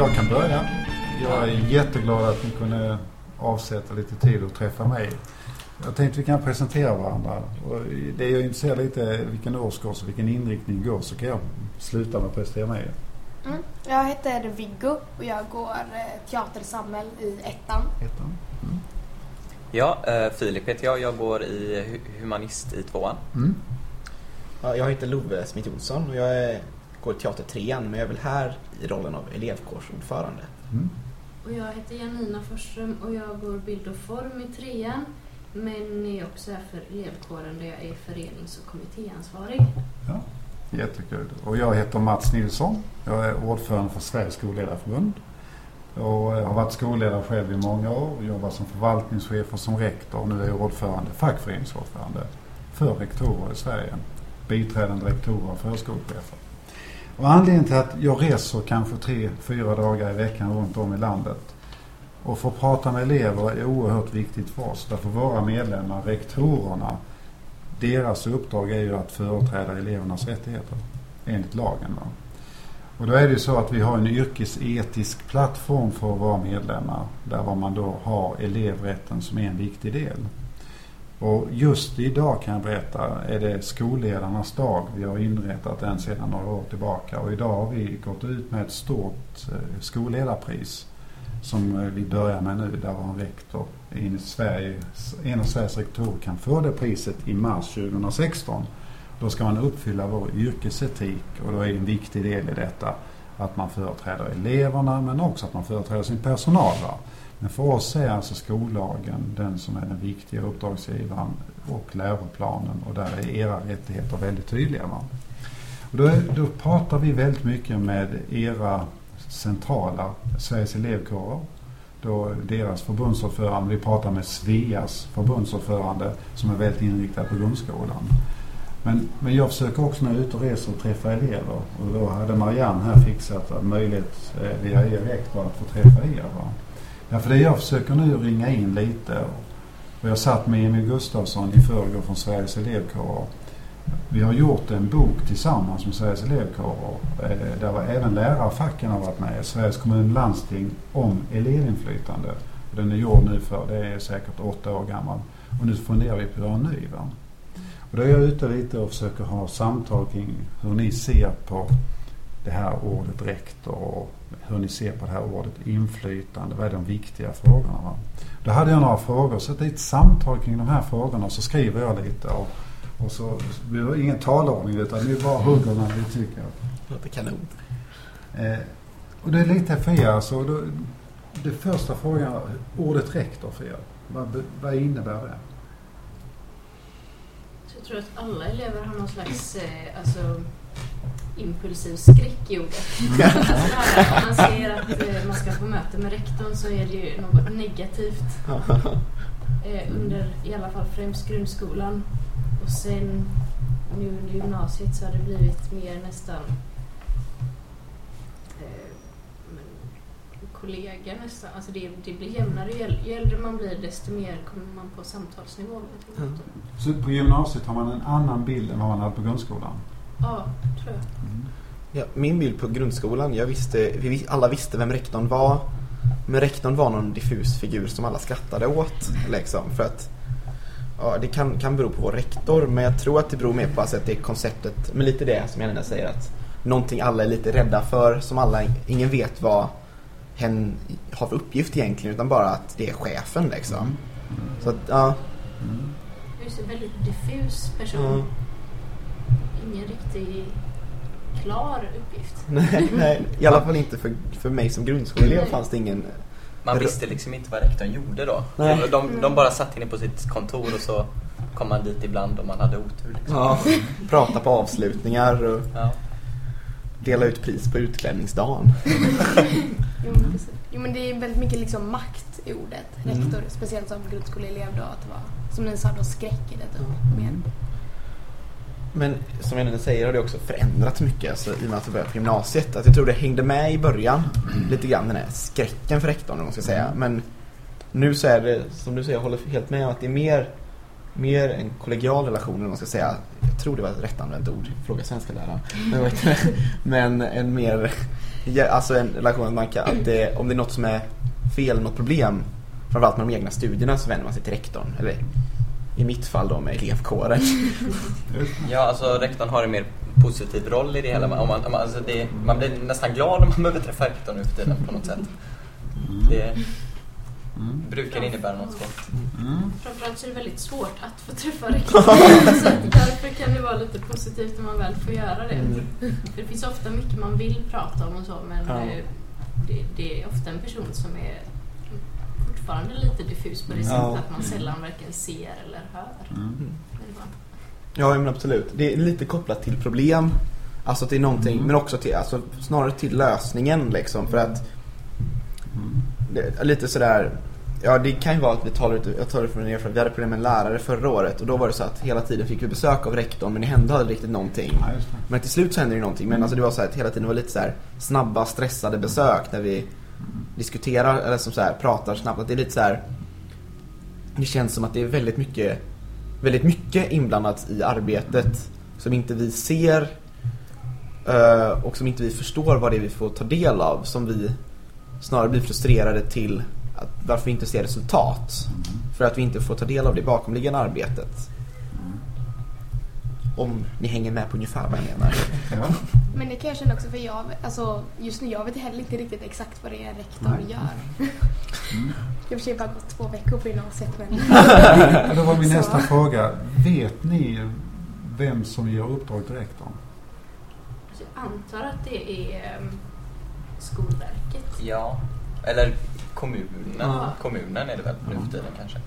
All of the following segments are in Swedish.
jag kan börja. Jag är jätteglad att ni kunde avsätta lite tid och träffa mig. Jag tänkte vi kan presentera varandra. Och det är jag intresserad lite vilken årskurs och vilken inriktning går så kan jag sluta med att presentera mig. Mm. Jag heter Viggo och jag går eh, teatersammel i ettan. ettan. Mm. Ja, eh, Filip heter jag. Jag går i humanist i tvåan. Mm. Ja, jag heter Love Smith Jonsson och jag är, går teater trean men jag är väl här i rollen av elevkårsordförande. Mm. Och jag heter Janina Forsström och jag går bild och form i trean men är också här för elevkåren där jag är förenings och kommittéansvarig. Ja, jättekul. Och jag heter Mats Nilsson. Jag är ordförande för Sveriges skolledarförbund. Och jag har varit skolledare själv i många år. Jobbat som förvaltningschef och som rektor. Nu är jag ordförande, fackföreningsordförande för rektorer i Sverige. Biträdande rektorer och förskolechefer. Och anledningen till att jag reser kanske tre, fyra dagar i veckan runt om i landet och får prata med elever är oerhört viktigt för oss. Därför våra medlemmar, rektorerna, deras uppdrag är ju att företräda elevernas rättigheter enligt lagen. Va? Och då är det ju så att vi har en yrkesetisk plattform för våra medlemmar där man då har elevrätten som är en viktig del. Och just idag kan jag berätta är det skolledarnas dag. Vi har inrättat den sedan några år tillbaka och idag har vi gått ut med ett stort eh, skolledarpris som eh, vi börjar med nu där en rektor i Sverige, en av Sveriges rektorer kan få det priset i mars 2016. Då ska man uppfylla vår yrkesetik och då är en viktig del i detta att man företräder eleverna men också att man företräder sin personal. Va? Men för oss är alltså skollagen den som är den viktiga uppdragsgivaren och läroplanen och där är era rättigheter väldigt tydliga. Va? Och då, då pratar vi väldigt mycket med era centrala Sveriges elevkårer. Då deras förbundsordförande, vi pratar med Sveas förbundsordförande som är väldigt inriktad på grundskolan. Men, men jag försöker också när jag är ute och reser och träffa elever. Och då hade Marianne här fixat möjlighet eh, via er rektor att få träffa er. Va? Ja, för det jag försöker nu ringa in lite. Och jag satt med Emil Gustafsson i förrgår från Sveriges elevkårer. Vi har gjort en bok tillsammans med Sveriges elevkårer. Eh, där var även lärarfacken har varit med. Sveriges kommun och landsting om elevinflytande. Den är gjord nu för, det är säkert åtta år gammal. Och nu funderar vi på att göra en ny. Va? Och då är jag ute lite och försöker ha samtal kring hur ni ser på det här ordet rektor och hur ni ser på det här ordet inflytande. Vad är de viktiga frågorna? Va? Då hade jag några frågor, så det är ett samtal kring de här frågorna så skriver jag lite. Och, och så vi har ingen talordning utan vi bara hugger när vi tycker. Det låter kanon. Eh, och det är lite för er alltså. Då, det första frågan, ordet rektor för er. Vad, vad innebär det? Tror att alla elever har någon slags eh, alltså, impulsiv skräck i ordet. Alltså här, om man ser att eh, man ska få möte med rektorn så är det ju något negativt. Eh, under i alla fall främst grundskolan. Och sen nu under gymnasiet så har det blivit mer nästan eh, men, kollega nästan. Alltså det, det blir jämnare. Ju, äl- ju äldre man blir desto mer kommer man på samtalsnivå. Mm. Så på gymnasiet har man en annan bild än vad man hade på grundskolan? Ja, tror jag. Ja, min bild på grundskolan, jag visste, vi alla visste vem rektorn var. Men rektorn var någon diffus figur som alla skrattade åt. Liksom, för att ja, det kan, kan bero på vår rektor, men jag tror att det beror mer på alltså, att det är konceptet, men lite det som Janina säger att någonting alla är lite rädda för, som alla, ingen vet vad hen har för uppgift egentligen, utan bara att det är chefen liksom. Så att, ja. Just en väldigt diffus person. Ingen riktig klar uppgift. Nej, nej, i alla fall inte för, för mig som grundskoleelev fanns det ingen Man visste liksom inte vad rektorn gjorde då. Nej. De, de bara satt inne på sitt kontor och så kom man dit ibland om man hade otur. Liksom. ja, prata på avslutningar och Ja. dela ut pris på utklädningsdagen. Jo, men precis. jo men det är väldigt mycket liksom makt i ordet rektor. Speciellt som grundskoleelev då att det var, som ni sa då, skräck i det typ. Mer. Men som jag nu säger har det också förändrats mycket alltså, i och med att jag började på gymnasiet. Att jag tror det hängde med i början lite grann den här skräcken för rektorn om man ska säga. Men nu så är det, som du säger, jag håller helt med om att det är mer, mer en kollegial relation om man ska säga. Jag tror det var ett rätt använt ord, fråga svenska läraren. Men? Men en mer alltså en relation att man kan, att det, om det är något som är fel, något problem, framförallt med de egna studierna så vänder man sig till rektorn. Eller i mitt fall då med elevkåren. Ja, alltså rektorn har en mer positiv roll i det hela. Om man, om man, alltså det, man blir nästan glad om man behöver träffa rektorn nu för tiden på något sätt. Det Mm. brukar innebära något gott. Mm. Framförallt så är det väldigt svårt att få träffa rektorn. så därför kan det vara lite positivt när man väl får göra det. Mm. För det finns ofta mycket man vill prata om och så men Ja. eh, det, det är ofta en person som är fortfarande lite diffus på det Ja. sättet att man sällan varken ser eller hör. Mm. Ja, men absolut. Det är lite kopplat till problem. Alltså till någonting, Mm. men också till, alltså snarare till lösningen liksom. För att Mm. det lite sådär, ja det kan ju vara att vi talar ut, jag tar det från en erfarenhet. Vi hade problem med en lärare förra året och då var det så att hela tiden fick vi besök av rektorn men det hände aldrig riktigt någonting. Ja. Men till slut så hände det ju någonting. Men alltså det var så att hela tiden var lite så här snabba, stressade besök när vi diskuterar eller som så här pratar snabbt. Att det är lite så här. Det känns som att det är väldigt mycket, väldigt mycket inblandat i arbetet som inte vi ser eh, och som inte vi förstår vad det är vi får ta del av. Som vi snarare blir frustrerade till att varför vi inte ser resultat. För att vi inte får ta del av det bakomliggande arbetet. Om ni hänger med på ungefär vad jag menar. Ja. Men det kan jag känna också för jag, alltså just nu jag vet heller inte riktigt exakt vad det är rektor Nej. gör. Mm. Jag har bara gått två veckor på gymnasiet men... Ja, Då var min Så. nästa fråga. Vet ni vem som ger uppdrag till rektorn? Jag antar att det är um, Skolverket. Ja, eller kommunen. Ja. Kommunen är det väl nu för tiden kanske.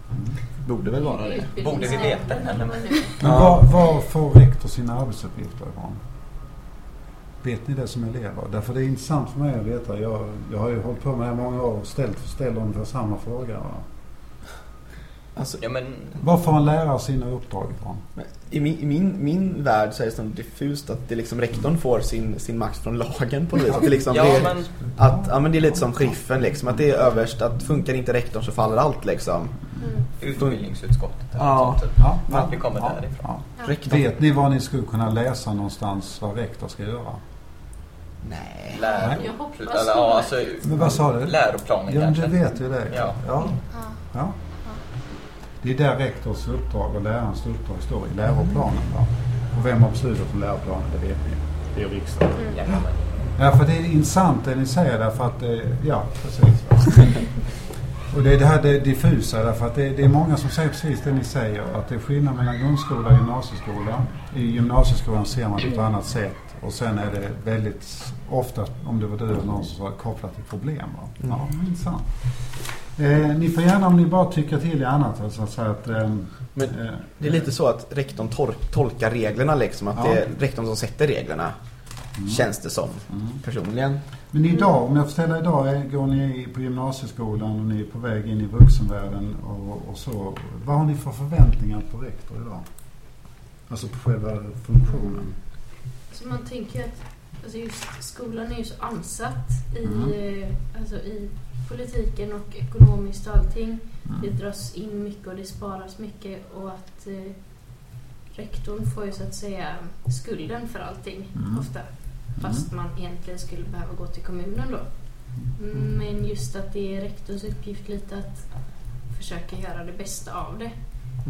Borde väl vara det. Borde vi veta det? Eller vad nu. Men var, var får rektor sina arbetsuppgifter ifrån? Vet ni det som elever? Därför det är intressant för mig att veta. Jag, jag har ju hållit på med det här många år och ställt, ställer ungefär samma fråga. Alltså, Ja, men Var får en lärare sina uppdrag ifrån? Men I min, i min, min värld så är det så diffust att det liksom rektorn får sin, sin makt från lagen på något vis. Att det, liksom, Ja, det, är, men att, ja, men det är lite som sheriffen liksom. Att det är överst. Att funkar inte rektorn så faller allt liksom. Mm. utbildningsutskottet eller Ja. Ja, Att vi kommer ja, därifrån. Ja. Vet ni var ni skulle kunna läsa någonstans vad rektor ska göra? Nej. Läro... Jag hoppas eller, ja, alltså, Men vad sa du? Läroplanen Ja, men kanske. du vet ju det. Ja. ja. Det är där rektors uppdrag och lärarens uppdrag står i läroplanen. Va? Och vem har beslutat om läroplanen, det vet ni. Det är riksdagen. Mm. Ja, för det är intressant det ni säger därför att, eh, ja precis. Och det är det här det diffusa därför att det, det är många som säger precis det ni säger. Att det är skillnad mellan grundskola och gymnasieskola. I gymnasieskolan ser man det på ett annat sätt. Och sen är det väldigt ofta, om det var du eller någon som sa, kopplat till problem. Va? Ja, intressant. Eh, ni får gärna om ni bara tycker till i annat. Alltså, att säga att, ehm, Men eh, det är lite så att rektorn tor- tolkar reglerna liksom. Att Ja. det är rektorn som sätter reglerna. Mm. Känns det som. Mm. Personligen. Men idag, om jag får ställa idag, är- går ni på gymnasieskolan och ni är på väg in i vuxenvärlden och, och så. Vad har ni för förväntningar på rektor idag? Alltså på själva funktionen. Så man tänker att alltså just skolan är ju så ansatt i, Mm. eh, alltså i politiken och ekonomiskt och allting. Det Mm. dras in mycket och det sparas mycket och att eh, rektorn får ju så att säga skulden för allting Mm. ofta. Fast man egentligen skulle behöva gå till kommunen då. Mm. Men just att det är rektors uppgift lite att försöka göra det bästa av det.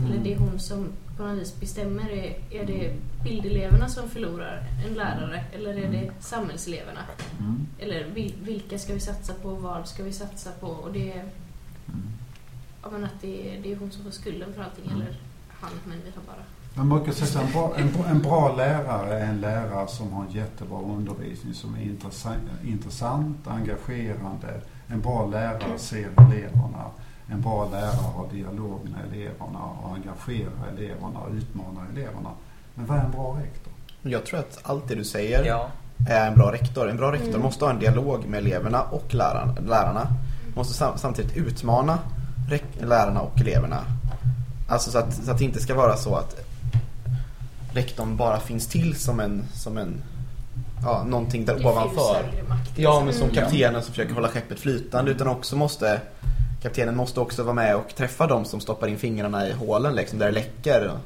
Eller det är hon som på något vis bestämmer. Är, är det bildeleverna som förlorar en lärare eller är det samhällseleverna? Mm. Eller vil, vilka ska vi satsa på? Vad ska vi satsa på? Och det är, Mm. ja, men att det, det är hon som får skulden för allting. Mm. Eller han, men vi har bara... Man brukar säga här, en bra, en, en bra lärare är en lärare som har en jättebra undervisning som är intressant, intressant, engagerande. En bra lärare ser eleverna. En bra lärare har dialog med eleverna och engagerar eleverna och utmanar eleverna. Men vad är en bra rektor? Jag tror att allt det du säger Ja, är en bra rektor. En bra rektor Mm. måste ha en dialog med eleverna och lärarna. lärarna. Måste sam- samtidigt utmana lärarna och eleverna. Alltså så att, så att det inte ska vara så att rektorn bara finns till som en, som en ja, någonting där ovanför. Ja, liksom. men som Mm. kaptenen som försöker hålla skeppet flytande utan också måste Kaptenen måste också vara med och träffa de som stoppar in fingrarna i hålen liksom, där det läcker.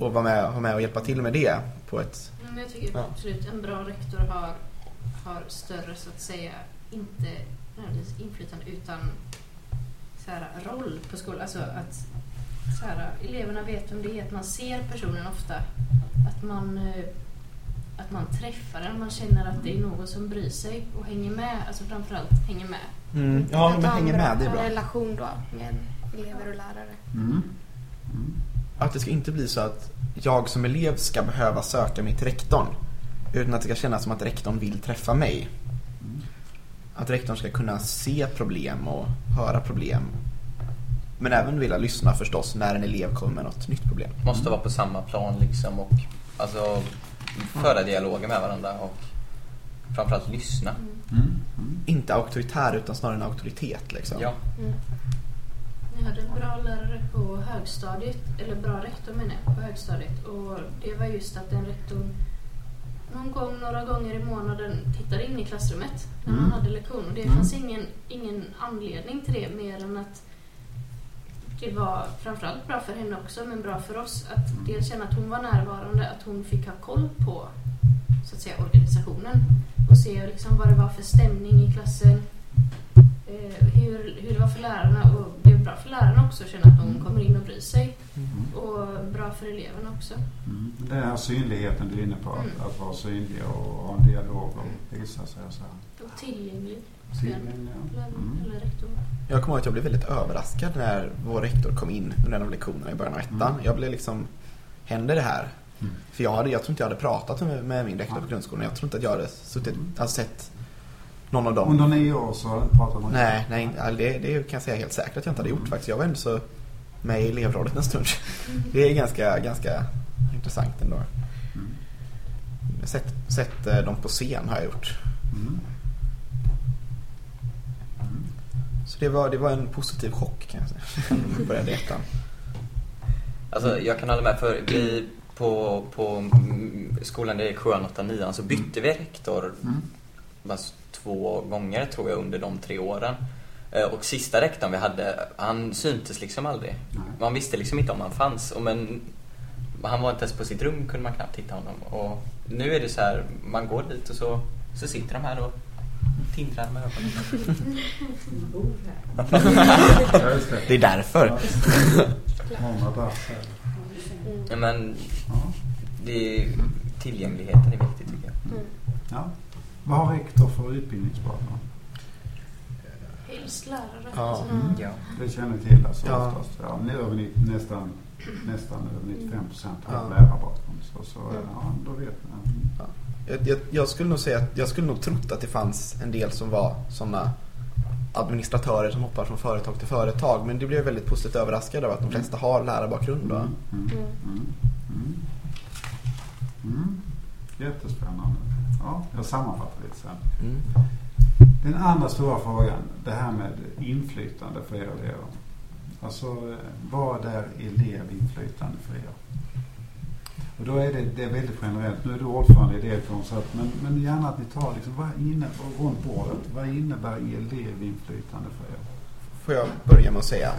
Och vara med, vara med och hjälpa till med det på ett... Men jag tycker Ja. absolut en bra rektor har har större så att säga, inte nödvändigtvis inflytande utan så här, roll på skolan. Alltså att så här, eleverna vet vem det är, att man ser personen ofta. Att man, eh, att man träffar den, man känner att det är någon som bryr sig och hänger med. Alltså framförallt hänger med. Mm. Ja, Att men en hänger med, det är bra. relation då med elever och lärare. Mm. Mm. Att det ska inte bli så att jag som elev ska behöva söka mig till rektorn. Utan att det ska kännas som att rektorn vill träffa mig. Att rektorn ska kunna se problem och höra problem. Men även vilja lyssna förstås när en elev kommer med något nytt problem. Måste vara på samma plan liksom och alltså föra dialoger med varandra och framförallt lyssna. Mm. Mm. Inte auktoritär utan snarare en auktoritet liksom. Ja. Mm. Jag hade en bra lärare på högstadiet, eller bra rektor menar jag, på högstadiet. Och det var just att den rektorn någon gång, några gånger i månaden tittade in i klassrummet när man Mm. hade lektion. Och det Mm. fanns ingen, ingen anledning till det mer än att det var framförallt bra för henne också, men bra för oss. Att dels känna att hon var närvarande, att hon fick ha koll på så att säga, organisationen och se liksom vad det var för stämning i klassen, eh, hur, hur det var för lärarna och det är bra för lärarna också att känna att någon kommer in och bryr sig Mm. Och bra för eleverna också. Mm. Den här synligheten du är inne på, att, Mm. att vara synlig och ha en dialog och visa sig och så här. Och tillgänglig ja. Mm. eller rektor. Jag kommer ihåg att jag blev väldigt överraskad när vår rektor kom in under en av lektionerna i början av ettan. Mm. Jag blev liksom, händer det här? Mm. För jag, hade, jag tror inte jag hade pratat med, med min rektor på grundskolan. Jag tror inte att jag hade suttit, alltså sett någon av dem. Under nio år så har du pratat med Nej, nej ja, det, det kan jag säga helt säkert att jag inte hade gjort faktiskt. Jag var ändå så med i elevrådet en stund. Det är ganska, ganska intressant ändå. Mm. Sett, sett eh, dem på scen har jag gjort. Mm. Mm. Så det var, det var en positiv chock kan jag säga. När började i ettan. Alltså jag kan hålla med för vi på, på skolan där gick 7, 8, 9 så bytte vi rektor Mm. två gånger tror jag under de tre åren. Eh, Och sista rektorn vi hade, han syntes liksom aldrig. Man visste liksom inte om han fanns. Och men han var inte ens på sitt rum kunde man knappt hitta honom. Och nu är det så här, man går dit och så, så sitter de här och tindrar med ögonen. Det. Är därför. Många Men det är, tillgängligheten är viktig tycker jag. Ja. Vad har rektor för utbildningsbakgrund? Helst lärare. Ja. Mm. Ja. Det känner ni till alltså Ja. oftast. Ja, över nästan, nästan över 95 procent har Ja. lärarbakgrund. Så, så ja, då vet ni. Jag, jag, jag skulle nog säga att jag skulle nog trott att det fanns en del som var sådana administratörer som hoppar från företag till företag. Men det blev väldigt positivt överraskad av att de flesta har lärarbakgrund. Då. Mm, mm, Mm. mm, mm. Mm. Jättespännande. Ja, jag sammanfattar lite sen. Den andra stora frågan, det här med inflytande för er elever. Alltså, vad är elevinflytande för er? Och då är det, det är väldigt generellt. Nu är du ordförande i Delcon, så att, men, men gärna att ni tar liksom, vad innebär, runt bordet, vad innebär elevinflytande för er? Får jag börja med att säga.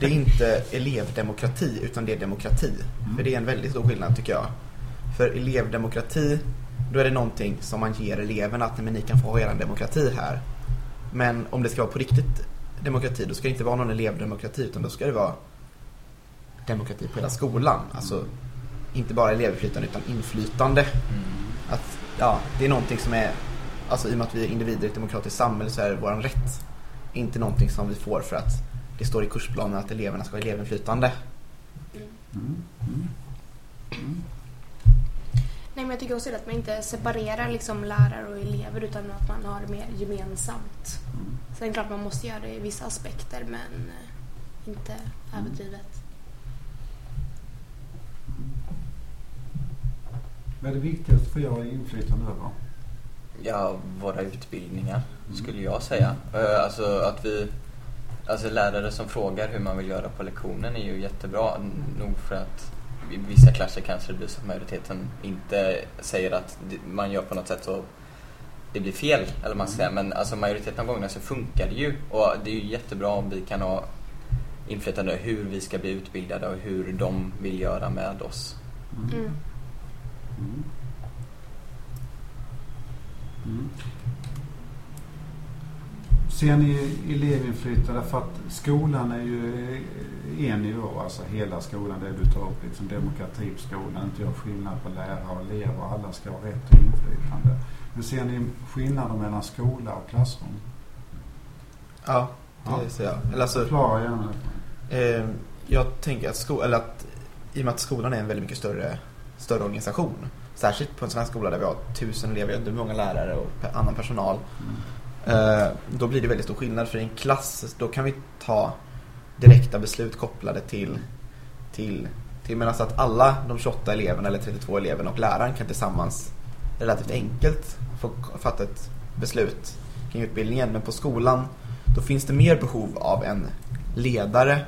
Det är inte elevdemokrati utan det är demokrati. Mm. För det är en väldigt stor skillnad tycker jag. För elevdemokrati, då är det någonting som man ger eleverna att men ni kan få ha er demokrati här. Men om det ska vara på riktigt demokrati, då ska det inte vara någon elevdemokrati utan då ska det vara demokrati på hela skolan. Alltså inte bara elevinflytande utan inflytande. Mm. Att, ja, det är någonting som är, alltså i och med att vi är individer i ett demokratiskt samhälle så är det vår rätt. Inte någonting som vi får för att det står i kursplanen att eleverna ska ha elevinflytande. Mm. Mm. Mm. Nej, men jag tycker också att man inte separerar liksom lärare och elever utan att man har det mer gemensamt. Mm. Sen är det klart man måste göra det i vissa aspekter men eh, inte överdrivet. Vad är det viktigaste för er inflytande över? Ja, våra utbildningar skulle jag säga. Eh, Alltså att vi, alltså lärare som frågar hur man vill göra på lektionen är ju jättebra. Nog för att i vissa klasser kanske det blir så att majoriteten inte säger att man gör på något sätt så det blir fel, eller man ska säga. Men alltså majoriteten av gångerna så funkar det ju. Och det är ju jättebra om vi kan ha inflytande över hur vi ska bli utbildade och hur de vill göra med oss. Mm. Mm. Mm. Ser ni elevinflytande? För att skolan är ju en nivå, alltså hela skolan, det du tar upp, liksom demokrati på skolan, inte gör skillnad på lärare och elever, alla ska ha rätt till inflytande. Men ser ni skillnader mellan skola och klassrum? Ja, det Ja. ser jag. Eller alltså, Förklara gärna eh, jag tänker att, sko- eller att i och med att skolan är en väldigt mycket större, större organisation. Särskilt på en svensk skola där vi har tusen elever, många lärare och annan personal. Eh, då blir det väldigt stor skillnad för i en klass då kan vi ta direkta beslut kopplade till till, till medan att alla de 28 eleverna eller 32 eleverna och läraren kan tillsammans relativt enkelt få fatta ett beslut kring utbildningen. Men på skolan då finns det mer behov av en ledare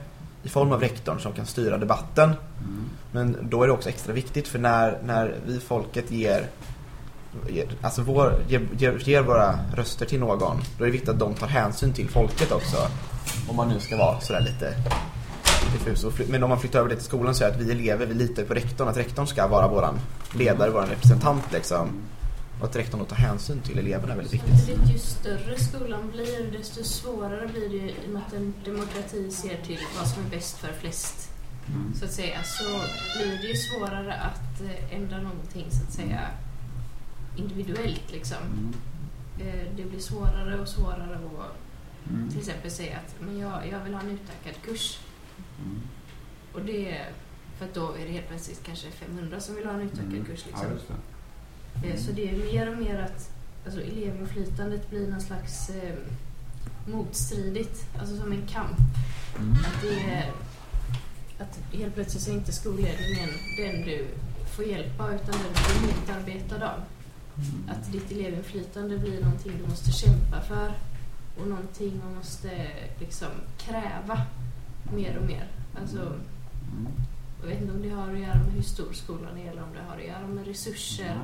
i form av rektorn som kan styra debatten. Mm. Men då är det också extra viktigt för när, när vi folket ger, alltså vår, ger, ger, ger våra röster till någon då är det viktigt att de tar hänsyn till folket också. Om man nu ska vara sådär lite diffus. Men om man flyttar över det till skolan så är det att vi elever, vi litar på rektorn. Att rektorn ska vara våran ledare, våran representant liksom. Och att rektorn då tar hänsyn till eleverna är väldigt viktigt. Samtidigt, ju större skolan blir, desto svårare blir det ju i och med att en demokrati ser till vad som är bäst för flest. Mm. Så att säga, så blir det ju svårare att eh, ändra någonting så att säga individuellt liksom. Mm. Eh, Det blir svårare och svårare att Mm. till exempel säga att men jag, jag vill ha en utökad kurs. Mm. Och det, för då är det helt plötsligt kanske 500 som vill ha en utökad Mm. kurs. Ja, Liksom. just det. Eh, Så det är mer och mer att alltså, elevinflytandet blir någon slags eh, motstridigt, alltså som en kamp. Mm. Att, det är, att helt plötsligt så är inte skolledningen den du får hjälpa utan den du blir motarbetad av. Mm. Att ditt elevinflytande blir någonting du måste kämpa för och någonting man måste liksom kräva mer och mer. Alltså, Mm. jag vet inte om det har att göra med hur stor skolan är eller om det har att göra med resurser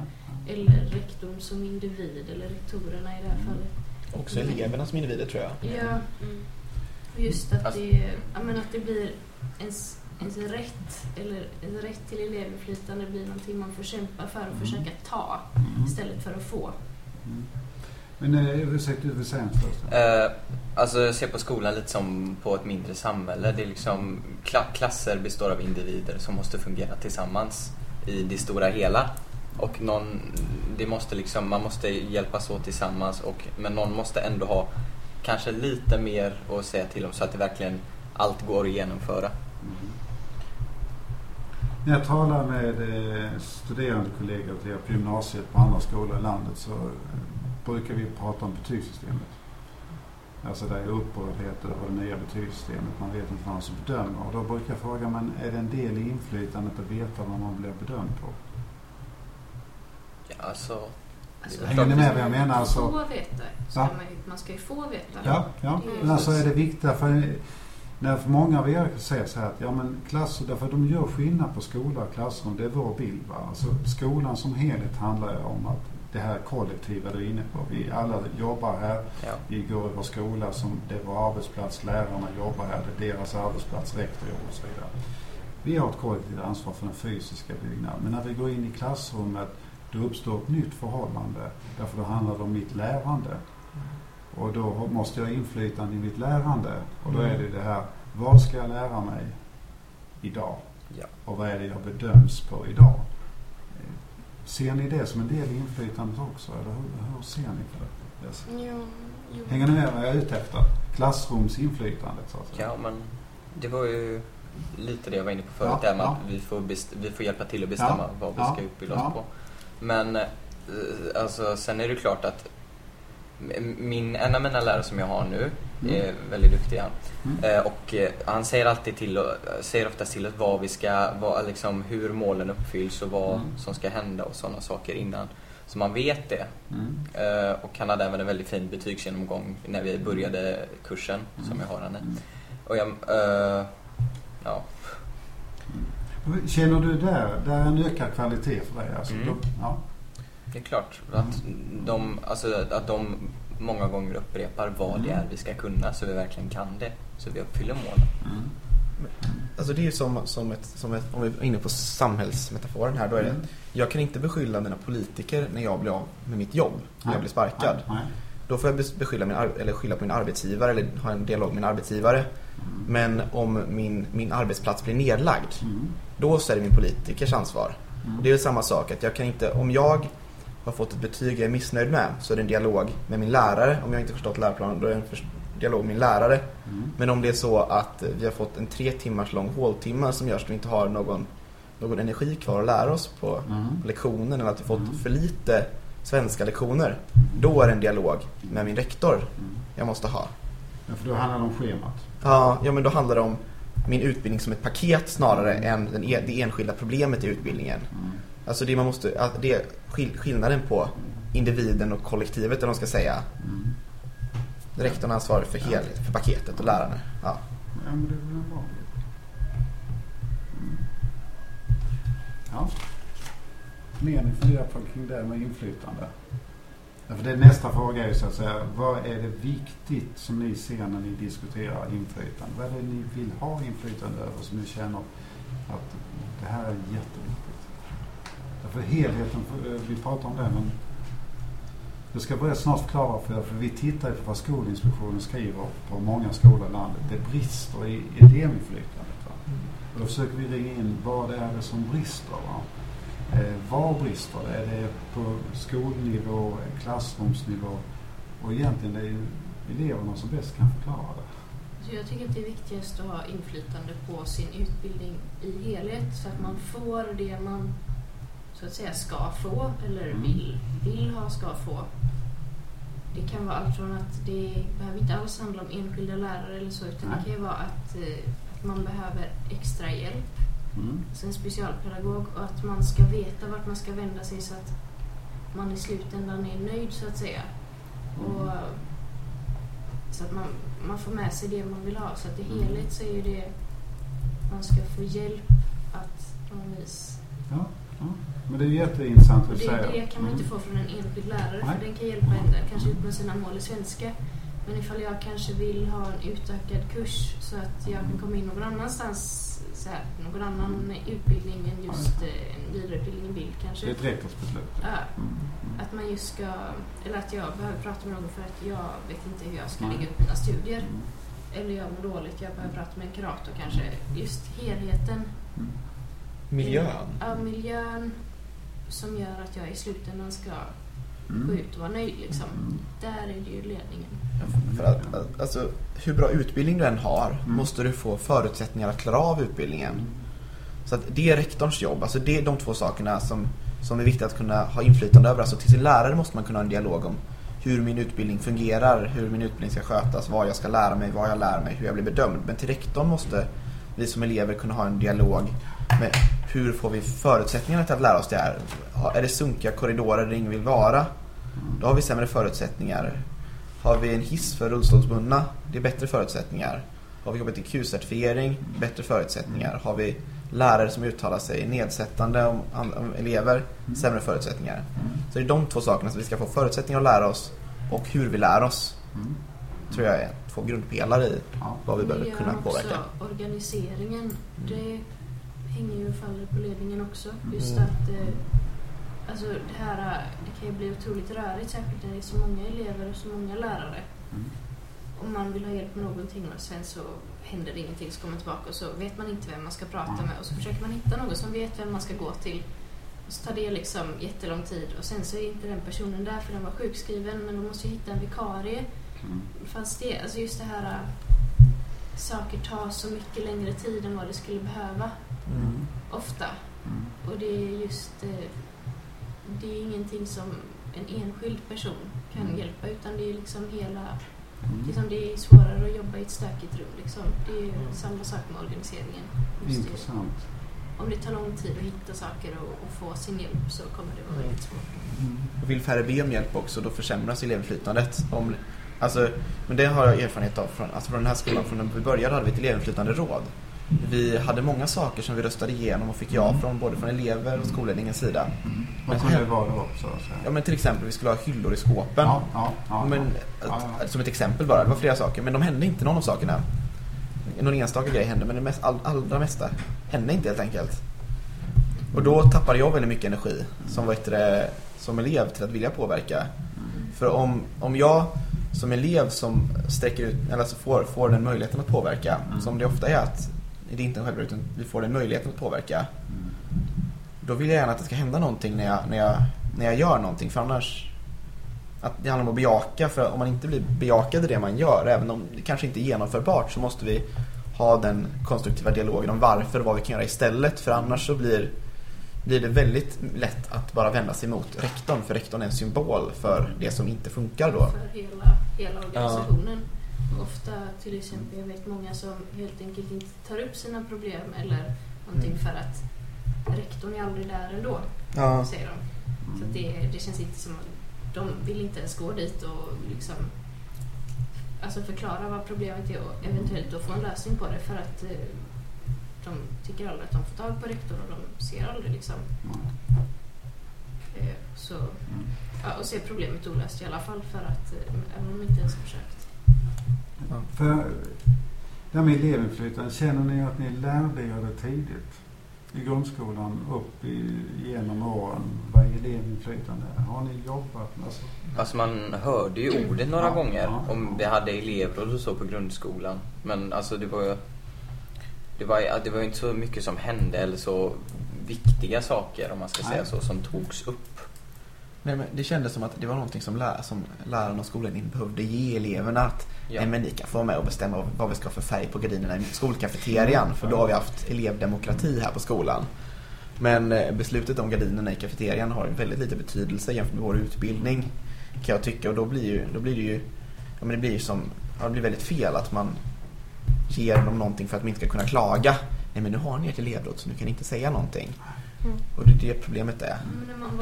Ja. eller rektorn som individ eller rektorerna i det här Mm. fallet. Också eleverna som individer tror jag. Ja, Mm. och just att, det, ja, men att det blir ens, ens rätt eller ens rätt till elevinflytande blir någonting man får kämpa för och Mm. försöka ta Mm. istället för att få. Mm. Men eh, ursäkta, du vill säga något först? Eh, alltså jag ser på skolan lite som på ett mindre samhälle. Det är liksom, kla- klasser består av individer som måste fungera tillsammans i det stora hela. Och någon, det måste liksom, man måste hjälpas åt tillsammans och, men någon måste ändå ha kanske lite mer att säga till om så att det verkligen allt går att genomföra. När jag talar med eh, studerandekollegor till er på gymnasiet på andra skolor i landet så eh, brukar vi prata om betygssystemet. Alltså det är upprördhet över det nya betygssystemet. Man vet inte vad man som bedömer. Och då brukar jag fråga, men är det en del i inflytandet att veta vad man blir bedömd på? Ja, alltså, Alltså, Hänger ni med vad jag menar? Alltså- Få veta. Ska Ja. man, man ska ju få veta. Ja, ja. Det är Men alltså så. är det viktigt för när för många av er säger så här att ja men klasser, därför de gör skillnad på skola och klassrum, det är vår bild. Va? Alltså, skolan som helhet handlar ju om att det här kollektiva du är inne på. Vi alla jobbar här, ja. vi går i vår skola som det är vår arbetsplats, lärarna jobbar här, det är deras arbetsplats, rektor och så vidare. Vi har ett kollektivt ansvar för den fysiska byggnaden. Men när vi går in i klassrummet då uppstår ett nytt förhållande. Därför då handlar det om mitt lärande. Och då måste jag ha inflytande i mitt lärande. Och då är det det här, vad ska jag lära mig idag? Ja. Och vad är det jag bedöms på idag? Ser ni det som en del i inflytandet också? Eller hur, hur ser ni på det? Yes. Jo, jo. Hänger ni med vad jag är ute efter? Klassrumsinflytandet så att säga. Ja, men det var ju lite det jag var inne på förut, Ja, där med ja. att vi får, vi får hjälpa till att bestämma Ja, vad vi ja, ska utbilda ja. oss på. Men eh, alltså, sen är det klart att min, en av mina lärare som jag har nu Mm. är väldigt duktig han. Mm. Eh, Och eh, han säger alltid till och, säger oftast till oss vad vi ska, vad, liksom, hur målen uppfylls och vad Mm. som ska hända och sådana saker innan. Så man vet det. Mm. Eh, Och han hade även en väldigt fin betygsgenomgång när vi började kursen som jag har henne. Mm. Och jag, eh, ja, Känner du där, där är en ökad kvalitet för dig? Alltså, Mm. då, ja. Det är klart att de, alltså, att de många gånger upprepar vad det är vi ska kunna så vi verkligen kan det. Så vi uppfyller målen. Mm. Alltså det är ju som, som, ett, som ett, om vi är inne på samhällsmetaforen här, då är det Mm. jag kan inte beskylla mina politiker när jag blir av med mitt jobb, när jag blir sparkad. Nej, nej. Då får jag bes- beskylla min, eller skylla på min arbetsgivare eller ha en dialog med min arbetsgivare. Men om min, min arbetsplats blir nedlagd, Mm. då så är det min politikers ansvar. Mm. Det är samma sak, att jag kan inte, om jag har fått ett betyg jag är missnöjd med så är det en dialog med min lärare. Om jag inte förstått läroplanen då är det en dialog med min lärare. Mm. Men om det är så att vi har fått en tre timmars lång håltimme som gör att vi inte har någon, någon energi kvar att lära oss på Mm. lektionen eller att vi fått Mm. för lite svenska lektioner. Då är det en dialog med min rektor Mm. jag måste ha. Ja, för då handlar det om schemat. Ja, ja men då handlar det om min utbildning som ett paket snarare än den, e- det enskilda problemet i utbildningen. Mm. Alltså det man måste, det är skill- skillnaden på individen och kollektivet eller man ska säga. Mm. Rektorn ansvarar för helhet, för paketet och lärarna. Ja. Ja, men det är väl en bra. Mm. Ja. Mer ni funderar på kring det med inflytande? Ja, för det nästa fråga är ju så att säga, vad är det viktigt som ni ser när ni diskuterar inflytande? Vad är det ni vill ha inflytande över som ni känner att det här är jätteviktigt? Därför helheten, för- vi pratar om det men jag ska börja snart förklara för er, för vi tittar ju på vad Skolinspektionen skriver på många skolor i landet. Det brister i elevinflytandet. Va? Och då försöker vi ringa in vad är det som brister. Va? Eh, var brister det? Är det på skolnivå, klassrumsnivå? Och egentligen det är ju eleverna som bäst kan förklara det. Så jag tycker att det är viktigast att ha inflytande på sin utbildning i helhet så att man får det man så att säga ska få eller Mm. vill, vill ha, ska få. Det kan vara allt från att det behöver inte alls handla om enskilda lärare eller så utan Nej. det kan ju vara att, eh, att man behöver extra hjälp, Mm. alltså en specialpedagog och att man ska veta vart man ska vända sig så att man i slutändan är nöjd så att säga. Och, så att man, man får med sig det man vill ha. Så att i Mm. helhet så är ju det man ska få hjälp att på något vis. Ja, ja. Men det är jätteintressant att säga. det kan man inte få från en enskild lärare Nej. för den kan hjälpa en kanske ut med sina mål i svenska. Men ifall jag kanske vill ha en utökad kurs så att jag kan komma in någon annanstans, så här, någon annan utbildning än just eh, en vidareutbildning i bild Det är kanske. ett rektorsbeslut. Ja, Mm. Mm. att man just ska, eller att jag behöver prata med någon för att jag vet inte hur jag ska Nej. lägga upp mina studier. Mm. Eller jag mår dåligt, jag behöver prata med en kurator kanske. Just helheten, Mm. Miljön. av miljön som gör att jag i slutändan ska gå Mm. ut och vara nöjd liksom. Mm. Där är det ju ledningen. För att, alltså, hur bra utbildning du än har Mm. måste du få förutsättningar att klara av utbildningen. Så att det är rektorns jobb. Alltså det är de två sakerna som, som är viktigt att kunna ha inflytande över. Alltså till sin lärare måste man kunna ha en dialog om hur min utbildning fungerar, hur min utbildning ska skötas, vad jag ska lära mig, vad jag lär mig, hur jag blir bedömd. Men till rektorn måste vi som elever kunna ha en dialog med hur får vi förutsättningarna till att lära oss det här. Är det sunkiga korridorer där ingen vill vara? Då har vi sämre förutsättningar. Har vi en hiss för rullstolsbundna? Det är bättre förutsättningar. Har vi HBTQ-certifiering? Bättre förutsättningar. Har vi lärare som uttalar sig nedsättande om, om elever? Sämre förutsättningar. Så det är de två sakerna som vi ska få förutsättningar att lära oss och hur vi lär oss. Tror jag är två grundpelare i vad vi behöver kunna påverka. organiseringen, det hänger ju och faller på ledningen också. Just Mm. att eh, alltså det här eh, det kan ju bli otroligt rörigt särskilt när det är så många elever och så många lärare. Mm. Om man vill ha hjälp med någonting och sen så händer det ingenting så kommer man tillbaka och så vet man inte vem man ska prata Mm. med och så försöker man hitta någon som vet vem man ska gå till. Och så tar det liksom jättelång tid och sen så är inte den personen där för den var sjukskriven men då måste jag hitta en vikarie. Mm. Fast det, alltså just det här äh, saker tar så mycket längre tid än vad det skulle behöva Mm. ofta. Mm. Och det är just eh, det är ingenting som en enskild person kan Mm. hjälpa utan det är liksom hela Mm. liksom det är svårare att jobba i ett stökigt rum liksom. Det är ju Mm. samma sak med organiseringen. Just det, Intressant. om det tar lång tid att hitta saker och, och få sin hjälp så kommer det vara Mm. väldigt svårt. Och vill färre be om hjälp också, då försämras elevinflytandet. Om, alltså, men det har jag erfarenhet av från, alltså från den här skolan. Från när vi började hade vi ett elevinflytande råd. Vi hade många saker som vi röstade igenom och fick ja från både från elever och skolledningens sida. Mm. Vad kunde det vara då? Så säga? Ja men till exempel vi skulle ha hyllor i skåpen. ja, ja, ja, men, att- Som ett exempel bara, det var flera saker. Men de hände inte någon av sakerna. någon enstaka grej händer men det mest, all, allra mesta händer inte helt enkelt. Och då tappar jag väldigt mycket energi som, heter det, som elev till att vilja påverka. För om, om jag som elev som sträcker ut, eller alltså får, får den möjligheten att påverka, som det ofta är att det är inte en självklart utan vi får den möjligheten att påverka. Då vill jag gärna att det ska hända någonting när jag, när jag, när jag gör någonting. För annars att det handlar om att bejaka. För om man inte blir bejakad i det man gör, även om det kanske inte är genomförbart, så måste vi ha den konstruktiva dialogen om varför och vad vi kan göra istället. För annars så blir, blir det väldigt lätt att bara vända sig mot rektorn. För rektorn är en symbol för det som inte funkar då. För hela, hela organisationen. Och ofta till exempel, jag vet många som helt enkelt inte tar upp sina problem eller någonting för att rektorn är aldrig där ändå, Ja. säger de. Så det, det känns inte som att de vill inte ens gå dit och liksom alltså förklara vad problemet är och eventuellt då få en lösning på det för att eh, de tycker aldrig att de får tag på rektorn och de ser aldrig liksom. Eh, så, ja, och ser problemet olöst i alla fall för att eh, även om de inte ens har För det här med elevinflytande, känner ni att ni lärde er det tidigt? I grundskolan upp i, genom åren, vad är elevinflytande? Har ni jobbat med alltså, Alltså man hörde ju ordet några Ja, gånger ja. om vi hade elevråd och så på grundskolan. Men alltså det var ju det var, det var inte så mycket som hände eller så viktiga saker om man ska Nej. säga så som togs upp. Nej, men det kändes som att det var någonting som, lär, som lärarna och skolan behövde ge eleverna. Att Ja. nej, men ni kan få vara med och bestämma vad vi ska ha för färg på gardinerna i skolkafeterian. För då har vi haft elevdemokrati här på skolan. Men eh, beslutet om gardinerna i kafeterian har väldigt lite betydelse jämfört med vår utbildning. Kan jag tycka. Och då blir, ju, då blir det ju ja, men det blir ju som, ja, det blir väldigt fel att man ger dem någonting för att de inte ska kunna klaga. Nej men nu har ni ert elevråd så nu kan ni inte säga någonting. Mm. Och det är det problemet är.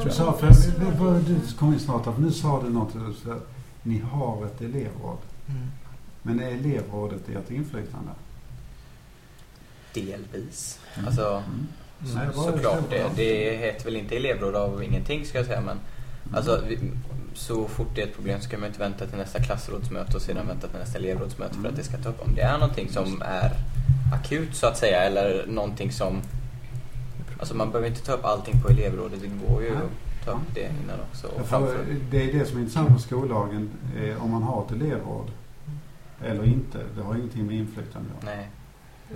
Du sa, för, kom in snart, att nu sa du något, så att ni har ett elevråd. Mm. Men är elevrådet ert inflytande? Delvis. Mm. Alltså Mm. så, Nej, såklart det. Det heter väl inte elevråd av ingenting ska jag säga men Alltså, vi, så fort det är ett problem så kan man inte vänta till nästa klassrådsmöte och sedan vänta till nästa elevrådsmöte för att det ska ta upp. Om det är någonting som är akut så att säga eller någonting som... Alltså man behöver inte ta upp allting på elevrådet. Det går ju Nej. att ta upp det innan också. Framför. det är det som är intressant på skollagen. Eh, om man har ett elevråd eller inte. Det har ingenting med inflytande att göra. Nej.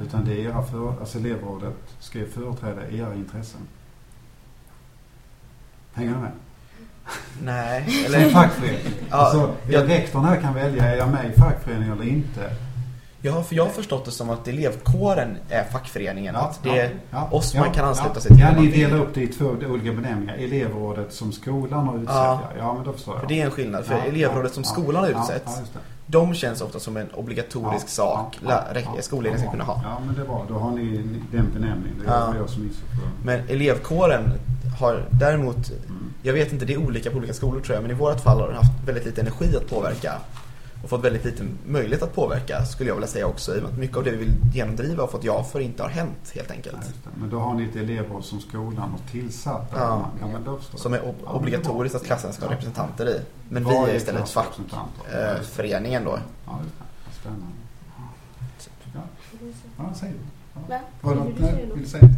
Utan det är era för, alltså elevrådet ska ju företräda era intressen. Hänger du med? Nej, Eller en eller... fackförening. Ja, alltså, jag- rektorn här kan välja, är jag med i fackföreningen eller inte? Ja, för jag har förstått det som att elevkåren är fackföreningen. att det är ja, oss ja, man kan ja. ansluta sig till. Ja, ni delar upp det i två olika benämningar. Elevrådet som skolan har utsett. Ja. Ja, ja men då förstår jag. För det är en skillnad. För Ja, elevrådet ja, som ja, skolan har ja, utsett, Ja, de känns ofta som en obligatorisk Ja, sak ja, ja, ja, skolledningen ska ja, kunna ha. Ja, men det bra. Då har ni den benämningen. Det Ja. var jag som. Men elevkåren har däremot, Mm. jag vet inte, det är olika på olika skolor tror jag, men i vårt fall har den haft väldigt lite energi att påverka. Och fått väldigt liten möjlighet att påverka, skulle jag vilja säga också. I och med att mycket av det vi vill genomdriva och fått ja för inte har hänt, helt enkelt. Ja. Men då har ni ett elevråd som skolan har tillsatt. Ja. Förstå. Som är ob- Ja, obligatoriskt att klassen ska ha Ja. representanter i. Men Vad vi är istället? Ja, fackföreningen då. Ja, just det. Spännande. Ja, ja säg. Ja. Var Vad vill du säga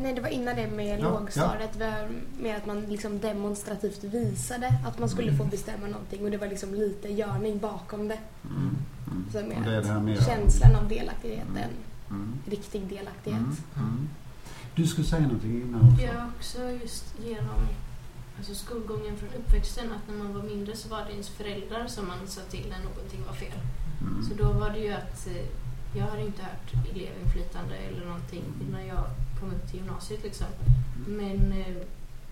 nej, det var innan det med Ja, lågstadiet. Var Med att man liksom demonstrativt visade att man skulle få bestämma någonting. Och det var liksom lite görning bakom det. Mm. Mm. Så med det är det här med... känslan av delaktighet, Mm. en Mm. riktig delaktighet. Mm. Mm. Du skulle säga någonting innan också. Ja, också just genom alltså skolgången från uppväxten att när man var mindre så var det ens föräldrar som man sa till när någonting var fel. Mm. Så då var det ju att eh, jag hade inte hört elevinflytande eller någonting när jag kom upp till gymnasiet liksom. Men eh,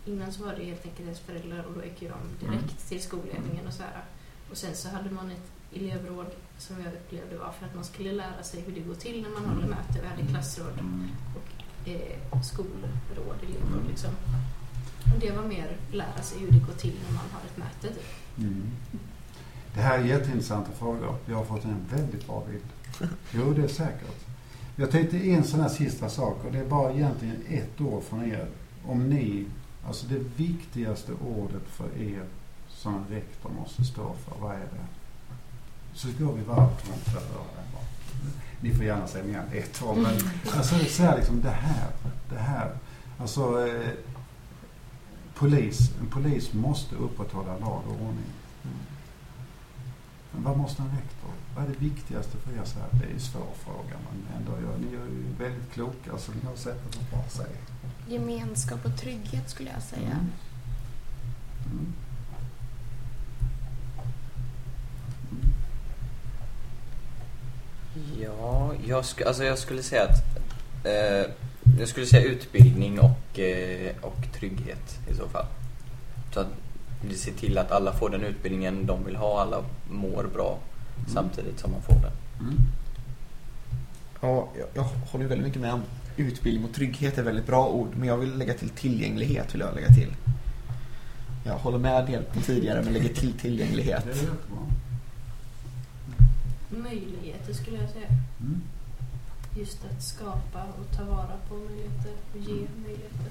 innan så var det helt enkelt ens föräldrar och då gick ju de direkt till skolledningen och så här. Och sen så hade man ett elevråd som jag upplevde var för att man skulle lära sig hur det går till när man håller möte. Vi hade klassråd Mm. och eh, skolråd, elevråd liksom. Och det var mer lära sig hur det går till när man har ett möte typ. Mm. Det här är jätteintressanta frågor. Jag har fått en väldigt bra bild. Jo, det är säkert. Jag tänkte en sån här sista sak och det är bara egentligen ett ord från er. Om ni, alltså det viktigaste ordet för er som en rektor måste stå för, vad är det? Så går vi varvet runt för det. Ni får gärna säga mer än ett år. Men alltså, säga liksom det här, det här. Alltså, eh, polis, en polis måste upprätthålla lag och ordning. Men vad måste en rektor? Vad är det viktigaste för er? Så här? Det är en svår fråga men ändå, ja, ni är ju väldigt kloka så ni har något bra att säga. Gemenskap och trygghet skulle jag säga. Mm. Mm. Ja, jag, sk alltså jag skulle säga att eh, jag skulle säga utbildning och, eh, och trygghet i så fall. Så att vi ser till att alla får den utbildningen de vill ha, alla mår bra. Samtidigt som man får den. Mm. Ja, jag, jag håller väldigt mycket med om utbildning och trygghet är väldigt bra ord. Men jag vill lägga till tillgänglighet. Vill jag lägga till. Jag håller med på tidigare men lägger till tillgänglighet. Det är jättebra. Möjligheter skulle jag säga. Mm. Just att skapa och ta vara på möjligheter och ge möjligheter.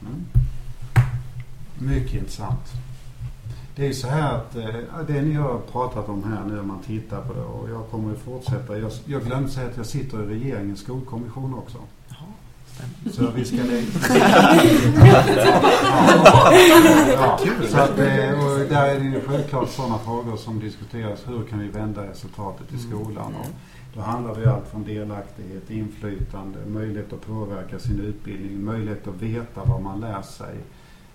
Mm. Mycket intressant. Det är ju så här att eh, det ni har pratat om här nu om man tittar på det och jag kommer att fortsätta. Jag, jag glömde säga att jag sitter i regeringens skolkommission också. Så vi ska lägga... ja, så att, eh, och där är det ju självklart sådana frågor som diskuteras. Hur kan vi vända resultatet i skolan? Och då handlar det ju allt från delaktighet, inflytande, möjlighet att påverka sin utbildning, möjlighet att veta vad man lär sig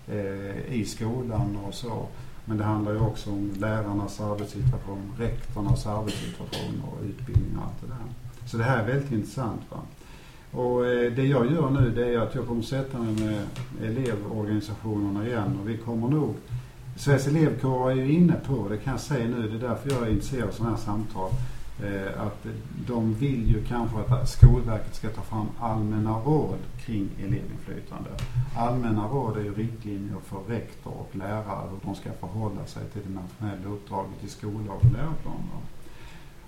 eh, i skolan och så. Men det handlar ju också om lärarnas arbetssituation, rektornas arbetssituation och utbildning och allt det där. Så det här är väldigt intressant. Va? Och eh, det jag gör nu det är att jag kommer sätta mig med elevorganisationerna igen och vi kommer nog Sveriges elevkår är ju inne på, det kan jag säga nu, det är därför jag är intresserad av sådana här samtal. Eh, att de vill ju kanske att Skolverket ska ta fram allmänna råd kring elevinflytande. Allmänna råd är ju riktlinjer för rektor och lärare hur de ska förhålla sig till det nationella uppdraget i skollag och läroplaner.